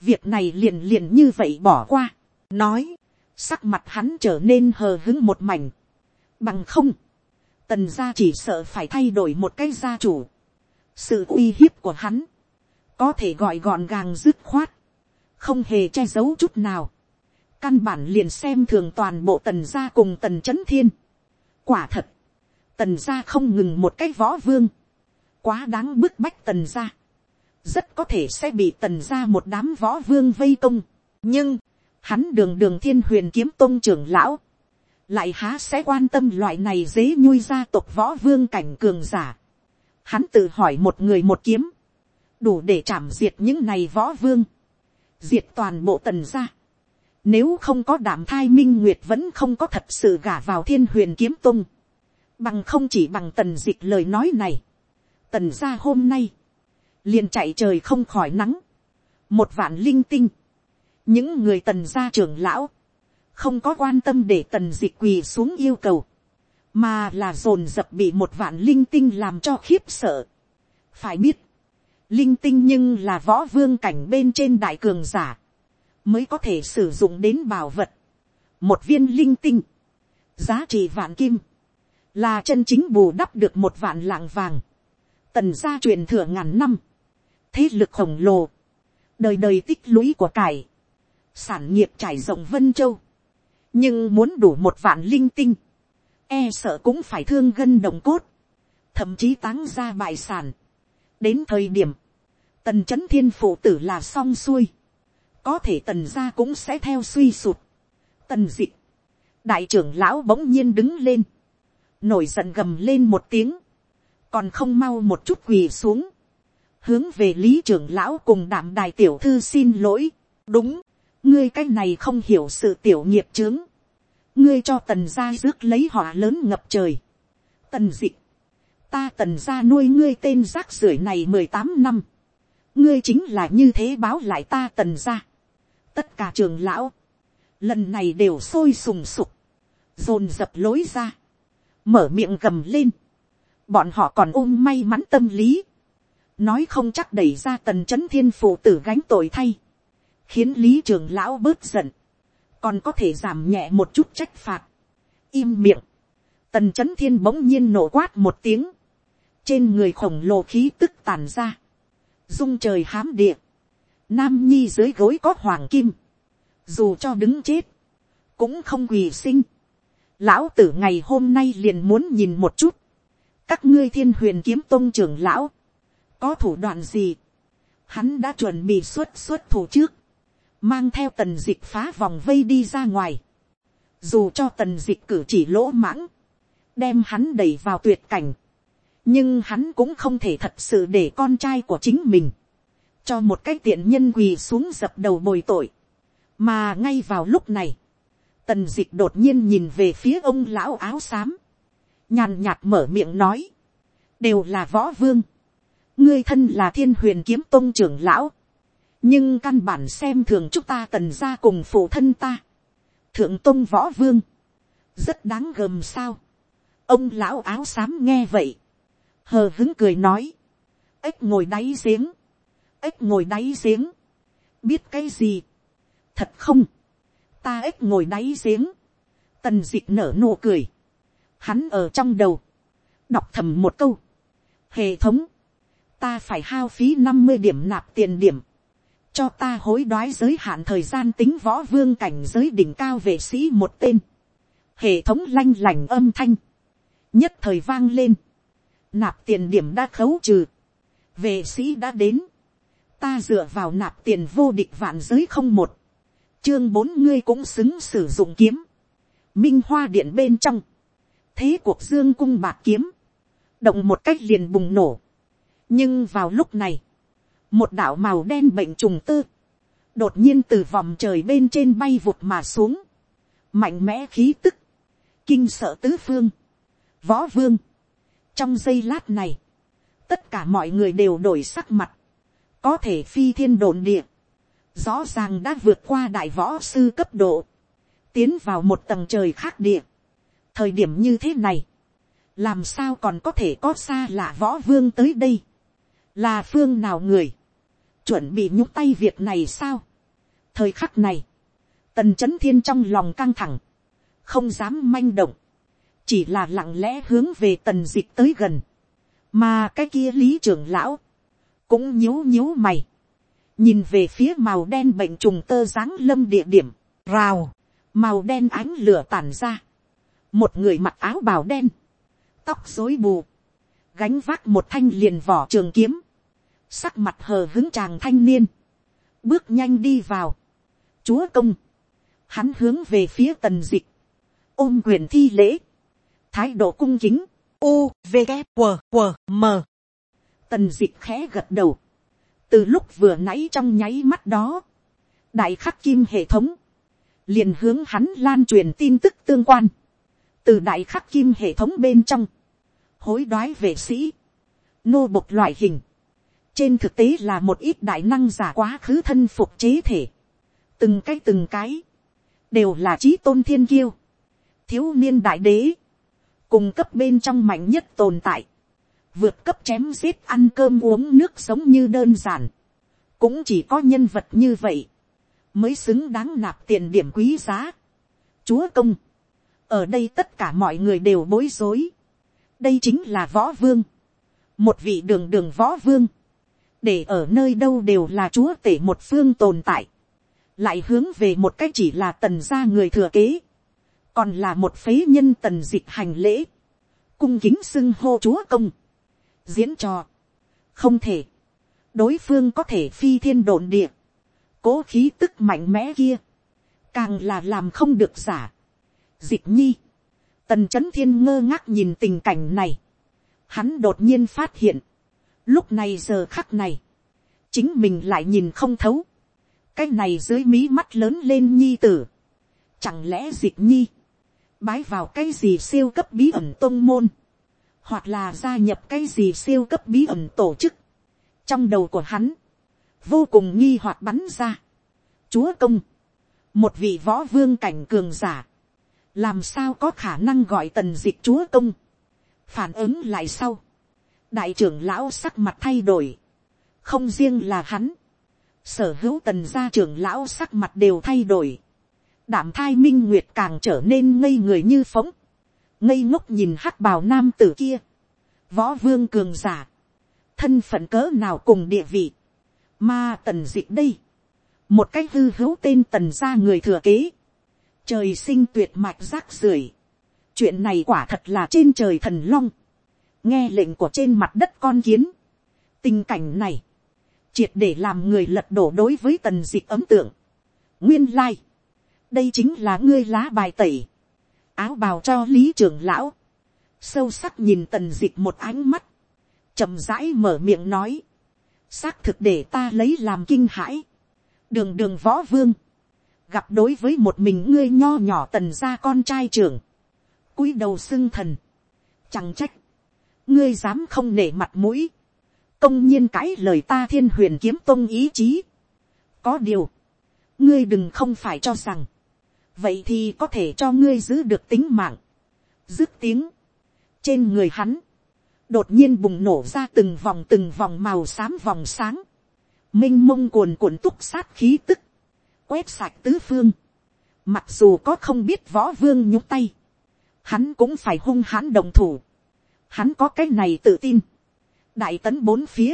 việc này liền liền như vậy bỏ qua, nói, sắc mặt hắn trở nên hờ hứng một mảnh, bằng không, tần gia chỉ sợ phải thay đổi một cái gia chủ, sự uy hiếp của hắn, có thể gọi gọn gàng dứt khoát, không hề che giấu chút nào, căn bản liền xem thường toàn bộ tần gia cùng tần c h ấ n thiên. quả thật, tần gia không ngừng một cái võ vương, quá đáng bức bách tần gia, rất có thể sẽ bị tần gia một đám võ vương vây công, nhưng, hắn đường đường thiên huyền kiếm tôn trưởng lão, lại há sẽ quan tâm loại này dế nhui gia tộc võ vương cảnh cường giả. Hắn tự hỏi một người một kiếm, đủ để chạm diệt những này võ vương, diệt toàn bộ tần gia. Nếu không có đảm thai minh nguyệt vẫn không có thật sự gả vào thiên huyền kiếm tung, bằng không chỉ bằng tần dịch lời nói này, tần gia hôm nay, liền chạy trời không khỏi nắng, một vạn linh tinh, những người tần gia trưởng lão, không có quan tâm để tần dịch quỳ xuống yêu cầu, mà là dồn dập bị một vạn linh tinh làm cho khiếp sợ. phải biết, linh tinh nhưng là võ vương cảnh bên trên đại cường giả, mới có thể sử dụng đến bảo vật, một viên linh tinh, giá trị vạn kim, là chân chính bù đắp được một vạn lạng vàng, tần gia truyền thừa ngàn năm, thế lực khổng lồ, đời đời tích lũy của cải, sản nghiệp trải rộng vân châu, nhưng muốn đủ một vạn linh tinh, e sợ cũng phải thương gân đồng cốt, thậm chí táng ra bại sản. đến thời điểm, tần c h ấ n thiên phụ tử là xong xuôi, có thể tần gia cũng sẽ theo suy sụt. tần d ị đại trưởng lão bỗng nhiên đứng lên, nổi giận gầm lên một tiếng, còn không mau một chút quỳ xuống, hướng về lý trưởng lão cùng đảm đài tiểu thư xin lỗi, đúng, ngươi cái này không hiểu sự tiểu nghiệp chướng, ngươi cho tần gia rước lấy họa lớn ngập trời, tần d ị ta tần gia nuôi ngươi tên rác rưởi này mười tám năm, ngươi chính là như thế báo lại ta tần gia. tất cả trường lão, lần này đều sôi sùng sục, dồn dập lối ra, mở miệng gầm lên, bọn họ còn ôm may mắn tâm lý, nói không chắc đẩy ra tần c h ấ n thiên phụ tử gánh tội thay, khiến lý trường lão bớt giận, còn có thể giảm nhẹ một chút trách phạt, im miệng, tần c h ấ n thiên bỗng nhiên nổ quát một tiếng, trên người khổng lồ khí tức tàn ra, dung trời hám địa, nam nhi dưới gối có hoàng kim, dù cho đứng chết, cũng không quỳ sinh. Lão tử ngày hôm nay liền muốn nhìn một chút, các ngươi thiên huyền kiếm tôn trưởng lão, có thủ đoạn gì, hắn đã chuẩn bị xuất xuất thủ trước, mang theo tần dịch phá vòng vây đi ra ngoài, dù cho tần dịch cử chỉ lỗ mãng, đem hắn đẩy vào tuyệt cảnh, nhưng hắn cũng không thể thật sự để con trai của chính mình, cho một cái tiện nhân quỳ xuống dập đầu bồi tội, mà ngay vào lúc này, tần dịch đột nhiên nhìn về phía ông lão áo xám, nhàn nhạt mở miệng nói, đều là võ vương, ngươi thân là thiên huyền kiếm tôn trưởng lão, nhưng căn bản xem thường chúng ta tần ra cùng phụ thân ta, thượng tôn võ vương, rất đáng gờm sao, ông lão áo xám nghe vậy, hờ hứng cười nói, ếch ngồi đáy giếng, ếch ngồi đáy giếng, biết cái gì, thật không, ta ếch ngồi đáy giếng, tần d ị c h nở nụ cười, hắn ở trong đầu, đọc thầm một câu, hệ thống, ta phải hao phí năm mươi điểm nạp tiền điểm, cho ta hối đoái giới hạn thời gian tính võ vương cảnh giới đỉnh cao vệ sĩ một tên, hệ thống lanh lành âm thanh, nhất thời vang lên, nạp tiền điểm đã khấu trừ, vệ sĩ đã đến, ta dựa vào nạp tiền vô địch vạn giới không một, chương bốn ngươi cũng xứng sử dụng kiếm, minh hoa điện bên trong, thế cuộc dương cung bạc kiếm, động một cách liền bùng nổ, nhưng vào lúc này, một đạo màu đen bệnh trùng tư, đột nhiên từ vòng trời bên trên bay vụt mà xuống, mạnh mẽ khí tức, kinh sợ tứ phương, võ vương, trong giây lát này, tất cả mọi người đều đổi sắc mặt, có thể phi thiên đồn địa, rõ ràng đã vượt qua đại võ sư cấp độ, tiến vào một tầng trời khác địa. thời điểm như thế này, làm sao còn có thể có xa lạ võ vương tới đây, là phương nào người, chuẩn bị nhúc tay việc này sao. thời khắc này, tần c h ấ n thiên trong lòng căng thẳng, không dám manh động, chỉ là lặng lẽ hướng về tần dịch tới gần, mà cái kia lý trưởng lão, cũng nhíu nhíu mày, nhìn về phía màu đen bệnh trùng tơ dáng lâm địa điểm, rào, màu đen ánh lửa tàn ra, một người mặc áo bào đen, tóc rối bù, gánh vác một thanh liền vỏ trường kiếm, sắc mặt hờ hứng chàng thanh niên, bước nhanh đi vào, chúa công, hắn hướng về phía tần dịch, ôm quyền thi lễ, thái độ cung kính, u, v, g, q, q, m. tần dịch khẽ gật đầu, từ lúc vừa nãy trong nháy mắt đó, đại khắc kim hệ thống, liền hướng hắn lan truyền tin tức tương quan, từ đại khắc kim hệ thống bên trong, hối đoái vệ sĩ, nô bộc loại hình, trên thực tế là một ít đại năng giả quá khứ thân phục chế thể, từng cái từng cái, đều là trí tôn thiên kiêu, thiếu niên đại đế, cùng cấp bên trong mạnh nhất tồn tại, vượt cấp chém giết ăn cơm uống nước sống như đơn giản, cũng chỉ có nhân vật như vậy, mới xứng đáng nạp tiền điểm quý giá. Chúa công, ở đây tất cả mọi người đều bối rối. đây chính là võ vương, một vị đường đường võ vương, để ở nơi đâu đều là chúa tể một phương tồn tại, lại hướng về một cách chỉ là tần gia người thừa kế, còn là một phế nhân tần dịch hành lễ, cung kính xưng hô chúa công, diễn trò, không thể, đối phương có thể phi thiên đồn địa, cố khí tức mạnh mẽ kia, càng là làm không được giả. Dịch nhi, tần chấn thiên ngơ ngác nhìn tình cảnh này, hắn đột nhiên phát hiện, lúc này giờ khắc này, chính mình lại nhìn không thấu, cái này dưới mí mắt lớn lên nhi tử, chẳng lẽ dịch nhi, bái vào cái gì siêu cấp bí ẩn tôn môn, hoặc là gia nhập cái gì siêu cấp bí ẩn tổ chức, trong đầu của hắn, vô cùng nghi hoặc bắn ra. Chúa công, một vị võ vương cảnh cường giả, làm sao có khả năng gọi tần dịch chúa công, phản ứng lại sau, đại trưởng lão sắc mặt thay đổi, không riêng là hắn, sở hữu tần gia trưởng lão sắc mặt đều thay đổi, đảm thai minh nguyệt càng trở nên ngây người như phóng, ngây ngốc nhìn hắc bào nam tử kia, võ vương cường giả, thân phận cỡ nào cùng địa vị, mà tần dịch đây, một cái hư hữu tên tần gia người thừa kế, trời sinh tuyệt mạch rác rưởi, chuyện này quả thật là trên trời thần long, nghe lệnh của trên mặt đất con kiến, tình cảnh này, triệt để làm người lật đổ đối với tần dịch ấm tượng, nguyên lai, đây chính là ngươi lá bài tẩy, áo bào cho lý trưởng lão, sâu sắc nhìn tần dịch một ánh mắt, chậm rãi mở miệng nói, xác thực để ta lấy làm kinh hãi, đường đường võ vương, gặp đối với một mình ngươi nho nhỏ tần gia con trai trưởng, cúi đầu xưng thần, chẳng trách, ngươi dám không nể mặt mũi, công nhiên cãi lời ta thiên huyền kiếm tôn ý chí. có điều, ngươi đừng không phải cho rằng, vậy thì có thể cho ngươi giữ được tính mạng, dứt tiếng, trên người hắn, đột nhiên bùng nổ ra từng vòng từng vòng màu xám vòng sáng, m i n h mông cuồn cuộn túc sát khí tức, quét sạch tứ phương, mặc dù có không biết võ vương nhúc tay, hắn cũng phải hung hãn đồng thủ, hắn có cái này tự tin, đại tấn bốn phía,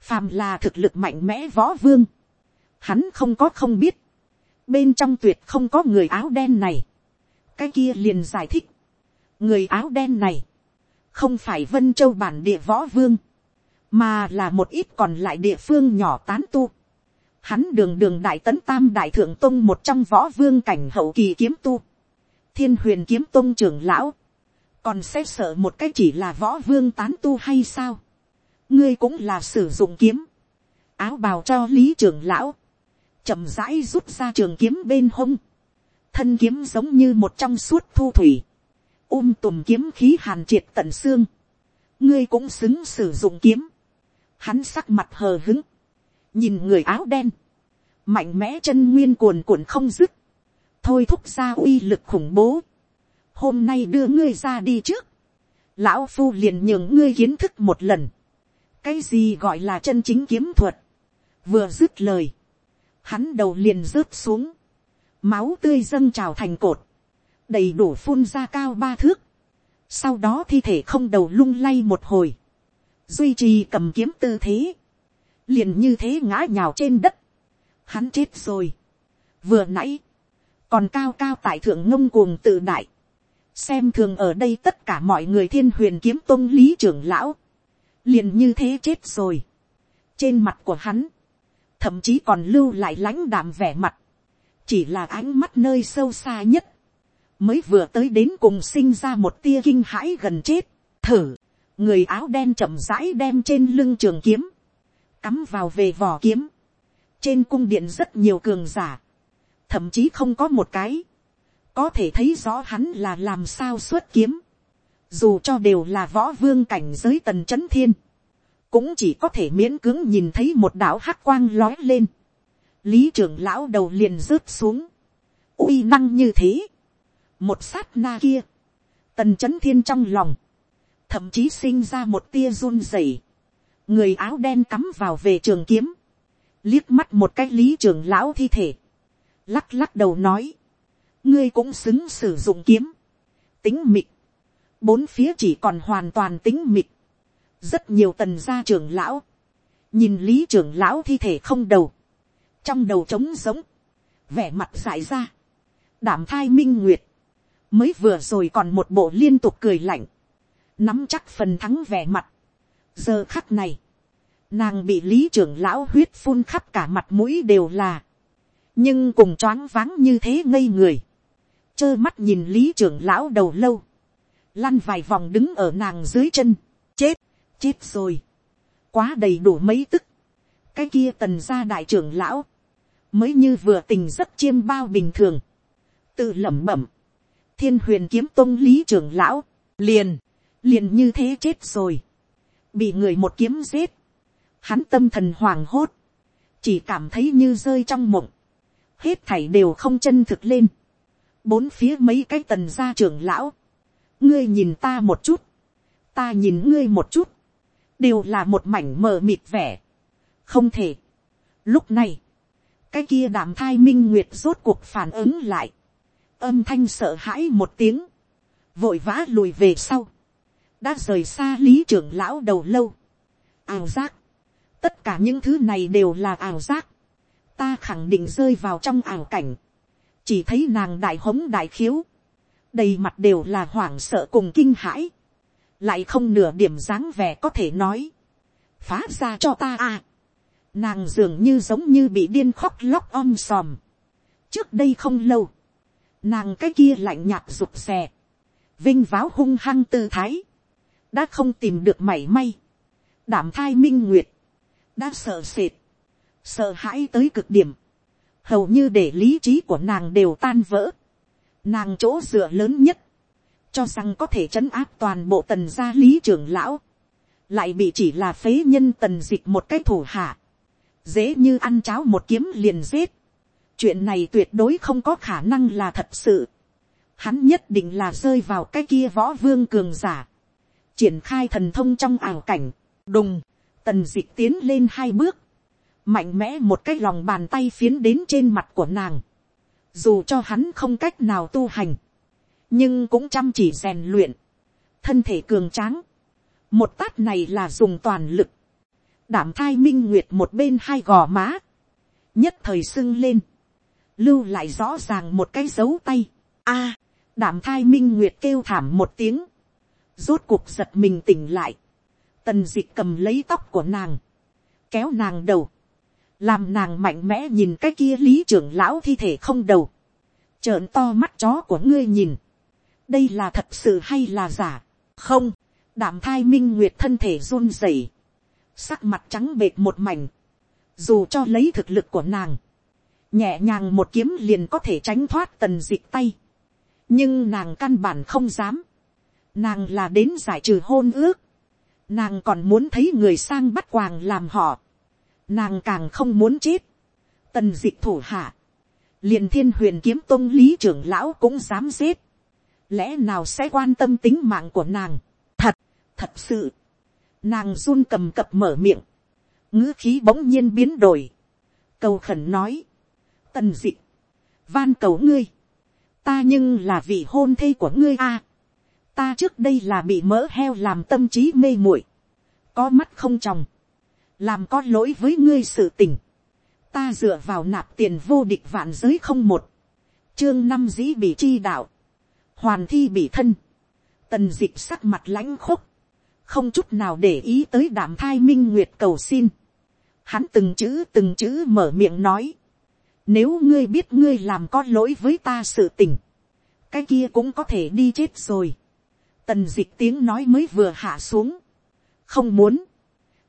phàm là thực lực mạnh mẽ võ vương, hắn không có không biết, bên trong tuyệt không có người áo đen này, cái kia liền giải thích, người áo đen này, không phải vân châu bản địa võ vương, mà là một ít còn lại địa phương nhỏ tán tu. Hắn đường đường đại tấn tam đại thượng tông một trong võ vương cảnh hậu kỳ kiếm tu. Thiên huyền kiếm tông trưởng lão. Còn sẽ sợ một cách chỉ là võ vương tán tu hay sao? Ngươi cũng là sử dụng kiếm. Áo bào cho lý trưởng lão chậm rãi rút ra trường kiếm bên hông. Thân kiếm giống như một trong suốt thu thủy. Um tùm kiếm khí hàn triệt tận xương. Ngươi cũng xứng sử dụng kiếm. Hắn sắc mặt hờ hứng, nhìn người áo đen, mạnh mẽ chân nguyên cuồn cuộn không dứt, thôi thúc ra uy lực khủng bố, hôm nay đưa ngươi ra đi trước, lão phu liền nhường ngươi kiến thức một lần, cái gì gọi là chân chính kiếm thuật, vừa dứt lời, hắn đầu liền rớt xuống, máu tươi dâng trào thành cột, đầy đủ phun ra cao ba thước, sau đó thi thể không đầu lung lay một hồi, duy trì cầm kiếm tư thế, liền như thế ngã nhào trên đất, hắn chết rồi, vừa nãy, còn cao cao tại thượng ngông cuồng tự đại, xem thường ở đây tất cả mọi người thiên huyền kiếm tôn lý trưởng lão, liền như thế chết rồi, trên mặt của hắn, thậm chí còn lưu lại lãnh đạm vẻ mặt, chỉ là ánh mắt nơi sâu xa nhất, mới vừa tới đến cùng sinh ra một tia kinh hãi gần chết, thử, người áo đen chậm rãi đem trên lưng trường kiếm, cắm vào về vỏ kiếm, trên cung điện rất nhiều cường giả, thậm chí không có một cái, có thể thấy rõ hắn là làm sao xuất kiếm, dù cho đều là võ vương cảnh giới tần c h ấ n thiên, cũng chỉ có thể miễn cưỡng nhìn thấy một đạo hắc quang lói lên, lý trưởng lão đầu liền rớt xuống, uy năng như thế, một sát na kia, tần c h ấ n thiên trong lòng, thậm chí sinh ra một tia run rẩy, người áo đen cắm vào về trường kiếm, liếc mắt một cái lý trưởng lão thi thể, lắc lắc đầu nói, ngươi cũng xứng sử dụng kiếm, tính mịt, bốn phía chỉ còn hoàn toàn tính mịt, rất nhiều tần gia trưởng lão, nhìn lý trưởng lão thi thể không đầu, trong đầu trống giống, vẻ mặt dại ra, đảm thai minh nguyệt, mới vừa rồi còn một bộ liên tục cười lạnh, nắm chắc phần thắng vẻ mặt. giờ khắc này, nàng bị lý trưởng lão huyết phun khắp cả mặt mũi đều là, nhưng cùng choáng váng như thế ngây người, trơ mắt nhìn lý trưởng lão đầu lâu, lăn vài vòng đứng ở nàng dưới chân, chết, rồi, quá đầy đủ mấy tức, cái kia tần gia đại trưởng lão, mới như vừa tình rất chiêm bao bình thường, tự lẩm bẩm, thiên huyền kiếm tôn lý trưởng lão, liền, liền như thế chết rồi, bị người một kiếm giết, hắn tâm thần hoàng hốt, chỉ cảm thấy như rơi trong mộng, hết thảy đều không chân thực lên, bốn phía mấy cái tần gia trưởng lão, ngươi nhìn ta một chút, ta nhìn ngươi một chút, đều là một mảnh mờ mịt vẻ, không thể. Lúc này, cái kia đàm thai minh nguyệt rốt cuộc phản ứng lại, âm thanh sợ hãi một tiếng, vội vã lùi về sau, đã rời xa lý trưởng lão đầu lâu, ảo giác, tất cả những thứ này đều là ảo giác, ta khẳng định rơi vào trong ảo cảnh, chỉ thấy nàng đại hống đại khiếu, đầy mặt đều là hoảng sợ cùng kinh hãi, lại không nửa điểm dáng vẻ có thể nói, phá ra cho ta à, nàng dường như giống như bị điên khóc lóc om sòm, trước đây không lâu, nàng cái kia lạnh nhạt rụt xè, vinh váo hung hăng tư thái, đã không tìm được mảy may, đảm thai minh nguyệt, đã sợ sệt, sợ hãi tới cực điểm, hầu như để lý trí của nàng đều tan vỡ, nàng chỗ dựa lớn nhất, cho rằng có thể trấn áp toàn bộ tần gia lý trưởng lão, lại bị chỉ là phế nhân tần dịch một cái thủ hạ, dễ như ăn cháo một kiếm liền giết, chuyện này tuyệt đối không có khả năng là thật sự, hắn nhất định là rơi vào cái kia võ vương cường giả, triển khai thần thông trong ảo cảnh, đùng, tần dịch tiến lên hai bước, mạnh mẽ một cái lòng bàn tay phiến đến trên mặt của nàng, dù cho hắn không cách nào tu hành, nhưng cũng chăm chỉ rèn luyện, thân thể cường tráng, một tát này là dùng toàn lực, đảm thai minh nguyệt một bên hai gò má, nhất thời sưng lên, lưu lại rõ ràng một cái dấu tay, a, đảm thai minh nguyệt kêu thảm một tiếng, rốt cuộc giật mình tỉnh lại, tần d ị c h cầm lấy tóc của nàng, kéo nàng đầu, làm nàng mạnh mẽ nhìn cái kia lý trưởng lão thi thể không đầu, trợn to mắt chó của ngươi nhìn, đây là thật sự hay là giả, không, đảm thai minh nguyệt thân thể run rẩy, sắc mặt trắng bệt một mảnh, dù cho lấy thực lực của nàng, nhẹ nhàng một kiếm liền có thể tránh thoát tần d tay, nhưng nàng căn bản không dám, Nàng là đến giải trừ hôn ước. Nàng còn muốn thấy người sang bắt quàng làm họ. Nàng càng không muốn chết. Tần dịch thủ hạ. liền thiên huyền kiếm tôn lý trưởng lão cũng dám giết. Lẽ nào sẽ quan tâm tính mạng của nàng. Thật, thật sự. Nàng run cầm cập mở miệng. ngữ khí bỗng nhiên biến đổi. Cầu khẩn nói. Tần dị Van cầu ngươi. Ta nhưng là vị hôn thê của ngươi a ta trước đây là bị mỡ heo làm tâm trí mê muội, có mắt không tròng, làm có lỗi với ngươi sự tình, ta dựa vào nạp tiền vô địch vạn giới không một, chương năm dĩ bị chi đạo, hoàn thi bị thân, tần dịp sắc mặt lãnh khúc, không chút nào để ý tới đảm thai minh nguyệt cầu xin, hắn từng chữ từng chữ mở miệng nói, nếu ngươi biết ngươi làm có lỗi với ta sự tình, cái kia cũng có thể đi chết rồi. Tần dịch tiếng nói mới vừa hạ xuống, không muốn,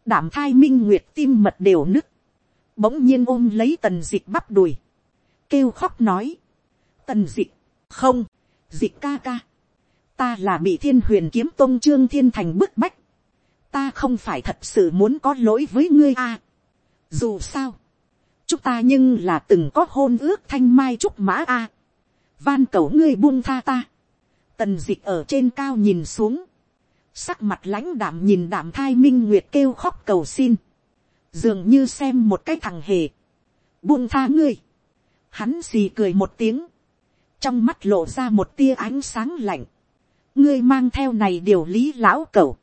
đảm thai minh nguyệt tim mật đều nứt, bỗng nhiên ôm lấy tần dịch bắp đùi, kêu khóc nói, tần dịch, không, dịch ca ca, ta là bị thiên huyền kiếm tôn trương thiên thành bức bách, ta không phải thật sự muốn có lỗi với ngươi a. dù sao, chúng ta nhưng là từng có hôn ước thanh mai trúc mã a. van cầu ngươi buông tha ta. Tần dịch ở trên cao nhìn xuống, sắc mặt lãnh đạm nhìn đạm thai minh nguyệt kêu khóc cầu xin, dường như xem một cái thằng hề, buông tha ngươi, hắn xì cười một tiếng, trong mắt lộ ra một tia ánh sáng lạnh, ngươi mang theo này điều lý lão cẩu.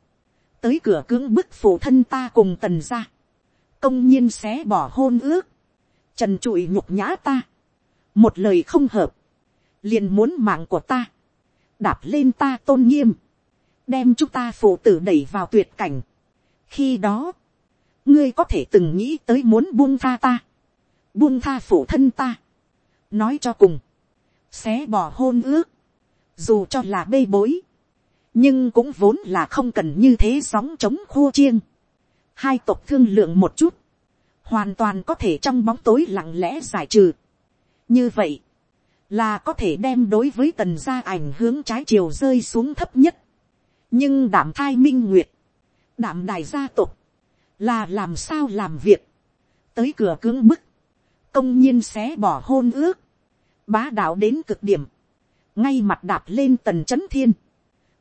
tới cửa cưỡng bức phụ thân ta cùng tần ra, công nhiên xé bỏ hôn ước, trần trụi nhục nhã ta, một lời không hợp, liền muốn mạng của ta, đạp lên ta tôn nghiêm, đem chúng ta phụ tử đẩy vào tuyệt cảnh. khi đó, ngươi có thể từng nghĩ tới muốn buông tha ta, buông tha phụ thân ta, nói cho cùng, xé bỏ hôn ước, dù cho là bê bối, nhưng cũng vốn là không cần như thế sóng chống khô chiêng. hai tộc thương lượng một chút, hoàn toàn có thể trong bóng tối lặng lẽ giải trừ. như vậy, là có thể đem đối với tần gia ảnh hướng trái chiều rơi xuống thấp nhất. nhưng đảm thai minh nguyệt, đảm đài gia tộc, là làm sao làm việc, tới cửa cưỡng bức, công nhiên xé bỏ hôn ước, bá đạo đến cực điểm, ngay mặt đạp lên tần c h ấ n thiên,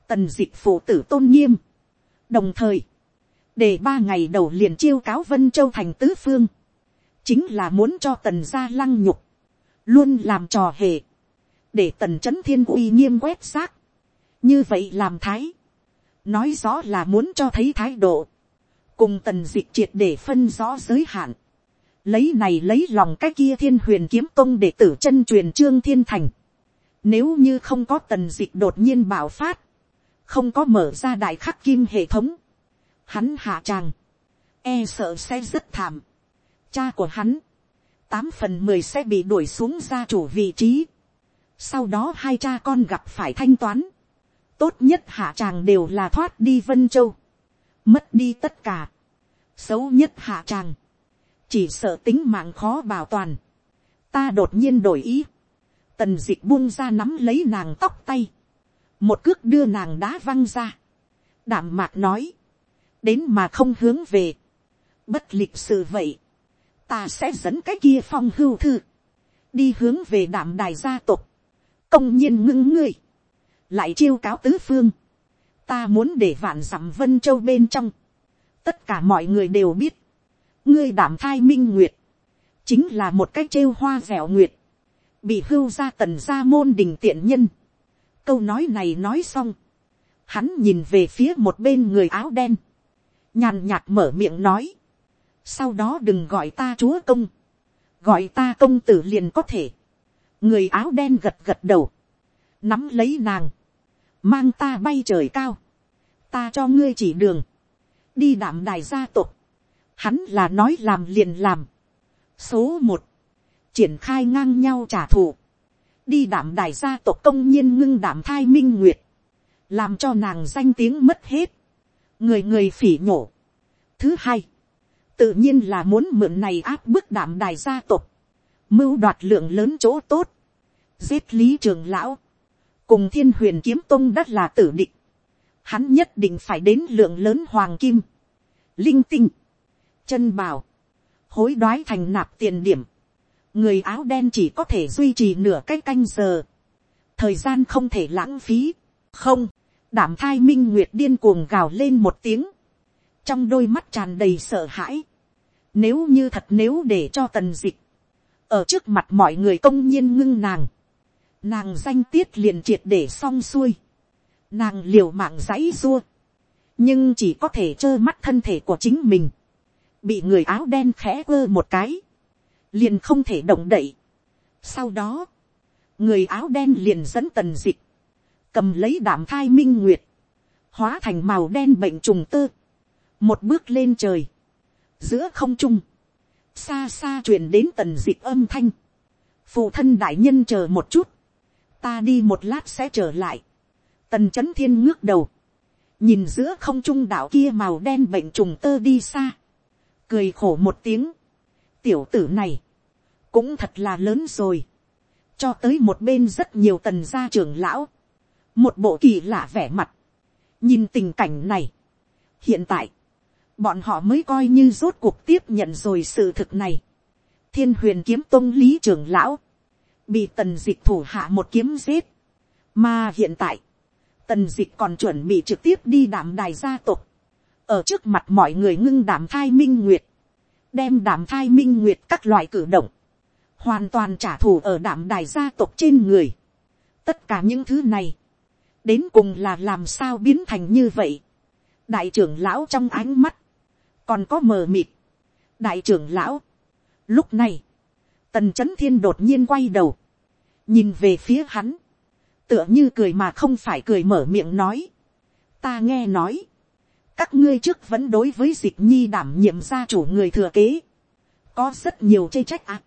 tần d ị c h phụ tử tôn nghiêm, đồng thời, để ba ngày đầu liền chiêu cáo vân châu thành tứ phương, chính là muốn cho tần gia lăng nhục, luôn làm trò hề, để tần c h ấ n thiên uy nghiêm quét xác, như vậy làm thái, nói rõ là muốn cho thấy thái độ, cùng tần d ị c h triệt để phân rõ giới hạn, lấy này lấy lòng cái kia thiên huyền kiếm tông để tử chân truyền trương thiên thành. Nếu như không có tần dịch đột nhiên bạo phát, không có mở ra đại khắc kim hệ thống, hắn hạ tràng, e sợ sẽ rất thảm. Cha của hắn, tám phần mười sẽ bị đuổi xuống gia chủ vị trí. Sau đó hai cha con gặp phải thanh toán. Tốt nhất hạ tràng đều là thoát đi Vân Châu. Mất đi tất cả. Xấu nhất hạ tràng chỉ sợ tính mạng khó bảo toàn, ta đột nhiên đổi ý, tần d ị c h buông ra nắm lấy nàng tóc tay, một cước đưa nàng đá văng ra, đảm mạc nói, đến mà không hướng về, bất lịch sự vậy, ta sẽ dẫn cái kia phong hưu thư, đi hướng về đảm đài gia tộc, công nhiên ngưng ngươi, lại chiêu cáo tứ phương, ta muốn để vạn dặm vân châu bên trong, tất cả mọi người đều biết, ngươi đảm thai minh nguyệt, chính là một cái trêu hoa dẻo nguyệt, bị hưu ra tần gia môn đình tiện nhân. câu nói này nói xong, hắn nhìn về phía một bên người áo đen, nhàn nhạt mở miệng nói, sau đó đừng gọi ta chúa công, gọi ta công tử liền có thể, người áo đen gật gật đầu, nắm lấy nàng, mang ta bay trời cao, ta cho ngươi chỉ đường, đi đảm đài gia tộc, hắn là nói làm liền làm. số một, triển khai ngang nhau trả thù, đi đảm đài gia tộc công nhiên ngưng đảm thai minh nguyệt, làm cho nàng danh tiếng mất hết, người người phỉ nhổ. thứ hai, tự nhiên là muốn mượn này áp bức đảm đài gia tộc, mưu đoạt lượng lớn chỗ tốt, giết lý trường lão, cùng thiên huyền kiếm tông đất là tử định hắn nhất định phải đến lượng lớn hoàng kim, linh tinh, chân bào, hối đoái thành nạp tiền điểm, người áo đen chỉ có thể duy trì nửa cái canh giờ, thời gian không thể lãng phí, không, đảm thai minh nguyệt điên cuồng gào lên một tiếng, trong đôi mắt tràn đầy sợ hãi, nếu như thật nếu để cho tần dịch, ở trước mặt mọi người công nhiên ngưng nàng, nàng danh tiết liền triệt để xong xuôi, nàng liều mạng dãy dua, nhưng chỉ có thể trơ mắt thân thể của chính mình, bị người áo đen khẽ ơ một cái, liền không thể động đậy. Sau đó, người áo đen liền dẫn tần dịch, cầm lấy đảm thai minh nguyệt, hóa thành màu đen bệnh trùng tơ, một bước lên trời, giữa không trung, xa xa truyền đến tần dịch âm thanh, phụ thân đại nhân chờ một chút, ta đi một lát sẽ trở lại, tần c h ấ n thiên ngước đầu, nhìn giữa không trung đạo kia màu đen bệnh trùng tơ đi xa, cười khổ một tiếng, tiểu tử này, cũng thật là lớn rồi, cho tới một bên rất nhiều tần gia trưởng lão, một bộ kỳ lạ vẻ mặt, nhìn tình cảnh này, hiện tại, bọn họ mới coi như rốt cuộc tiếp nhận rồi sự thực này, thiên huyền kiếm tôn lý trưởng lão, bị tần dịch thủ hạ một kiếm giết, mà hiện tại, tần dịch còn chuẩn bị trực tiếp đi đảm đài gia tộc, ở trước mặt mọi người ngưng đảm thai minh nguyệt, đem đảm thai minh nguyệt các loại cử động, hoàn toàn trả thù ở đảm đài gia tộc trên người. tất cả những thứ này, đến cùng là làm sao biến thành như vậy. đại trưởng lão trong ánh mắt, còn có mờ mịt. đại trưởng lão, lúc này, tần c h ấ n thiên đột nhiên quay đầu, nhìn về phía hắn, tựa như cười mà không phải cười mở miệng nói. ta nghe nói, các ngươi trước vẫn đối với dịch nhi đảm nhiệm gia chủ người thừa kế, có rất nhiều chê trách ạ.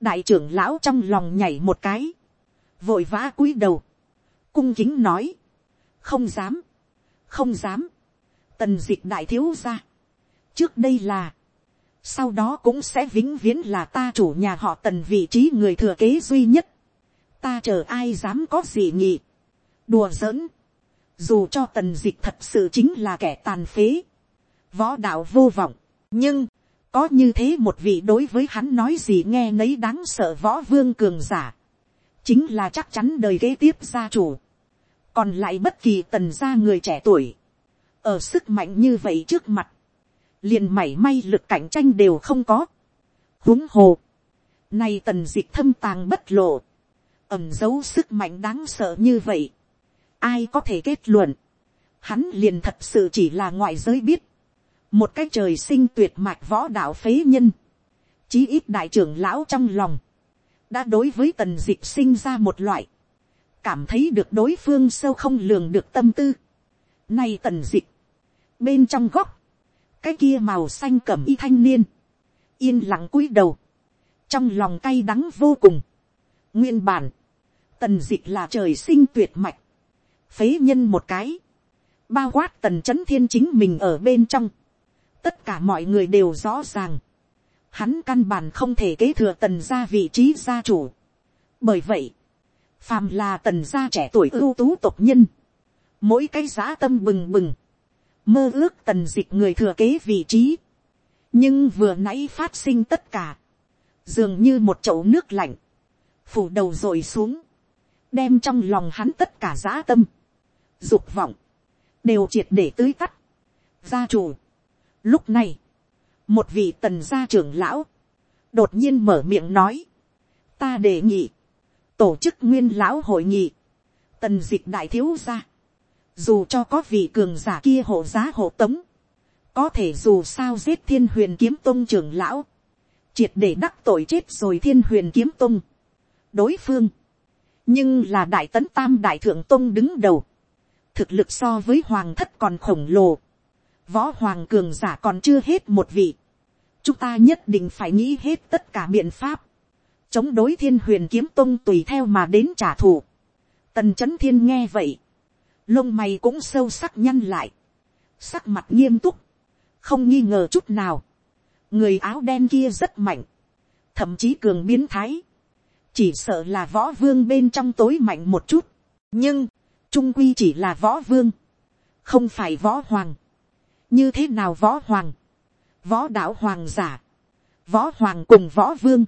đại trưởng lão trong lòng nhảy một cái, vội vã cúi đầu, cung kính nói, không dám, không dám, tần dịch đại thiếu gia trước đây là, sau đó cũng sẽ vĩnh viễn là ta chủ nhà họ tần vị trí người thừa kế duy nhất. ta chờ ai dám có gì nhỉ. đùa giỡn dù cho tần dịch thật sự chính là kẻ tàn phế. võ đạo vô vọng. nhưng, có như thế một vị đối với hắn nói gì nghe nấy đáng sợ võ vương cường giả. chính là chắc chắn đời kế tiếp gia chủ. còn lại bất kỳ tần gia người trẻ tuổi. ở sức mạnh như vậy trước mặt liền mảy may lực cạnh tranh đều không có. huống hồ, nay tần dịch thâm tàng bất lộ, ẩm giấu sức mạnh đáng sợ như vậy ai có thể kết luận, hắn liền thật sự chỉ là ngoại giới biết, một cái trời sinh tuyệt mạch võ đạo phế nhân, chí ít đại trưởng lão trong lòng, đã đối với tần dịp sinh ra một loại, cảm thấy được đối phương sâu không lường được tâm tư. Nay tần dịp bên trong góc, cái kia màu xanh cẩm y thanh niên, yên lặng cúi đầu, trong lòng cay đắng vô cùng. nguyên bản, tần d ị c h là trời sinh tuyệt mạch, phế nhân một cái, bao quát tần c h ấ n thiên chính mình ở bên trong, tất cả mọi người đều rõ ràng, hắn căn bản không thể kế thừa tần ra vị trí gia chủ. bởi vậy, phàm là tần gia trẻ tuổi ưu tú tộc nhân, mỗi cái giá tâm bừng bừng, mơ ước tần dịch người thừa kế vị trí. nhưng vừa nãy phát sinh tất cả, dường như một chậu nước lạnh, phủ đầu rồi xuống, đem trong lòng hắn tất cả dã tâm, dục vọng, đều triệt để tưới tắt. gia chủ, lúc này, một vị tần gia trưởng lão, đột nhiên mở miệng nói, ta đề nghị, tổ chức nguyên lão hội nghị, tần dịch đại thiếu gia, dù cho có vị cường giả kia hộ giá hộ tống, có thể dù sao giết thiên huyền kiếm tông trưởng lão, triệt để đắc tội chết rồi thiên huyền kiếm tông. đối phương, nhưng là đại tấn tam đại thượng tông đứng đầu, thực lực so với hoàng thất còn khổng lồ, võ hoàng cường giả còn chưa hết một vị, chúng ta nhất định phải nghĩ hết tất cả biện pháp, chống đối thiên huyền kiếm tông tùy theo mà đến trả thù. tần c h ấ n thiên nghe vậy, lông mày cũng sâu sắc nhăn lại, sắc mặt nghiêm túc, không nghi ngờ chút nào, người áo đen kia rất mạnh, thậm chí cường biến thái, chỉ sợ là võ vương bên trong tối mạnh một chút, nhưng, trung quy chỉ là võ vương, không phải võ hoàng, như thế nào võ hoàng, võ đạo hoàng giả, võ hoàng cùng võ vương,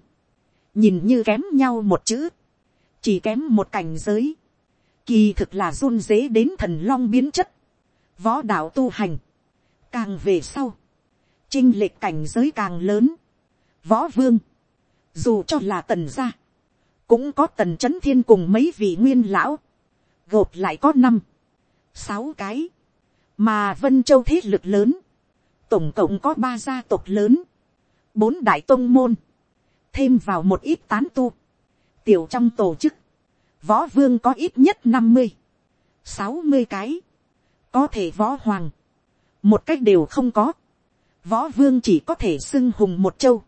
nhìn như kém nhau một chữ, chỉ kém một cảnh giới, kỳ thực là run dế đến thần long biến chất, võ đạo tu hành, càng về sau, chinh lệch cảnh giới càng lớn, võ vương, dù cho là tần gia, cũng có tần c h ấ n thiên cùng mấy vị nguyên lão, gộp lại có năm, sáu cái, mà vân châu thế lực lớn, tổng cộng có ba gia tộc lớn, bốn đại tôn môn, thêm vào một ít tán tu, tiểu trong tổ chức, võ vương có ít nhất năm mươi, sáu mươi cái, có thể võ hoàng, một cách đều không có, võ vương chỉ có thể xưng hùng một châu,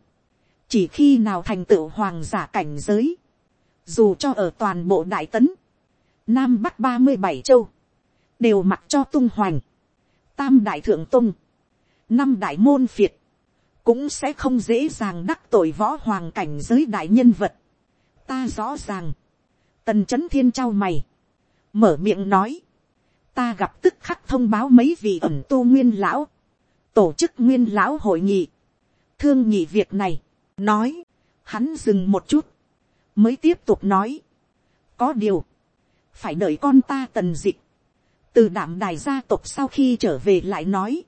chỉ khi nào thành tựu hoàng giả cảnh giới, dù cho ở toàn bộ đại tấn, nam bắc ba mươi bảy châu, đều mặc cho tung hoành, tam đại thượng tung, năm đại môn phiệt, cũng sẽ không dễ dàng đắc tội võ hoàng cảnh giới đại nhân vật. ta rõ ràng, tần c h ấ n thiên trao mày, mở miệng nói, ta gặp tức khắc thông báo mấy vị ẩn tu nguyên lão, tổ chức nguyên lão hội nghị, thương nghị việc này, nói, hắn dừng một chút, mới tiếp tục nói, có điều, phải đợi con ta tần dịch, từ đảm đài gia tộc sau khi trở về lại nói,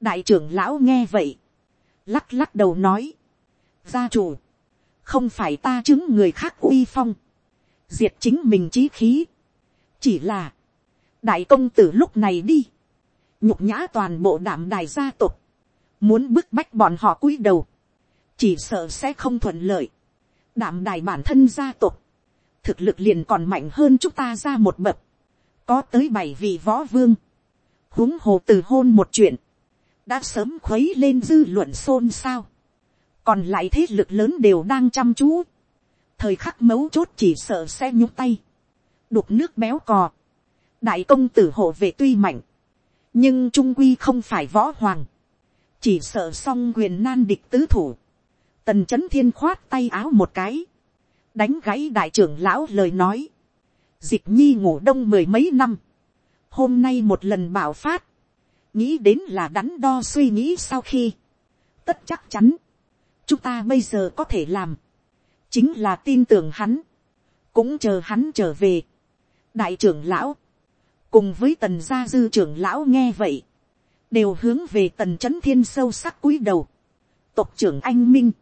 đại trưởng lão nghe vậy, lắc lắc đầu nói, gia chủ, không phải ta chứng người khác uy phong, diệt chính mình trí khí, chỉ là, đại công tử lúc này đi, nhục nhã toàn bộ đảm đài gia tộc, muốn bức bách bọn họ cúi đầu, chỉ sợ sẽ không thuận lợi, đảm đài bản thân gia tộc, thực lực liền còn mạnh hơn chúng ta ra một bậc, có tới bảy vị võ vương, huống hồ từ hôn một chuyện, đã sớm khuấy lên dư luận xôn xao, còn lại thế lực lớn đều đang chăm chú, thời khắc mấu chốt chỉ sợ sẽ nhúc tay, đục nước béo cò, đại công tử hộ vệ tuy mạnh, nhưng trung quy không phải võ hoàng, chỉ sợ xong quyền nan địch tứ thủ, tần c h ấ n thiên khoát tay áo một cái, đánh gãy đại trưởng lão lời nói, dịch nhi ngủ đông mười mấy năm, hôm nay một lần bảo phát, nghĩ đến là đắn đo suy nghĩ sau khi, tất chắc chắn, chúng ta bây giờ có thể làm, chính là tin tưởng hắn, cũng chờ hắn trở về. đại trưởng lão, cùng với tần gia dư trưởng lão nghe vậy, đều hướng về tần chấn thiên sâu sắc cúi đầu. tộc trưởng anh minh,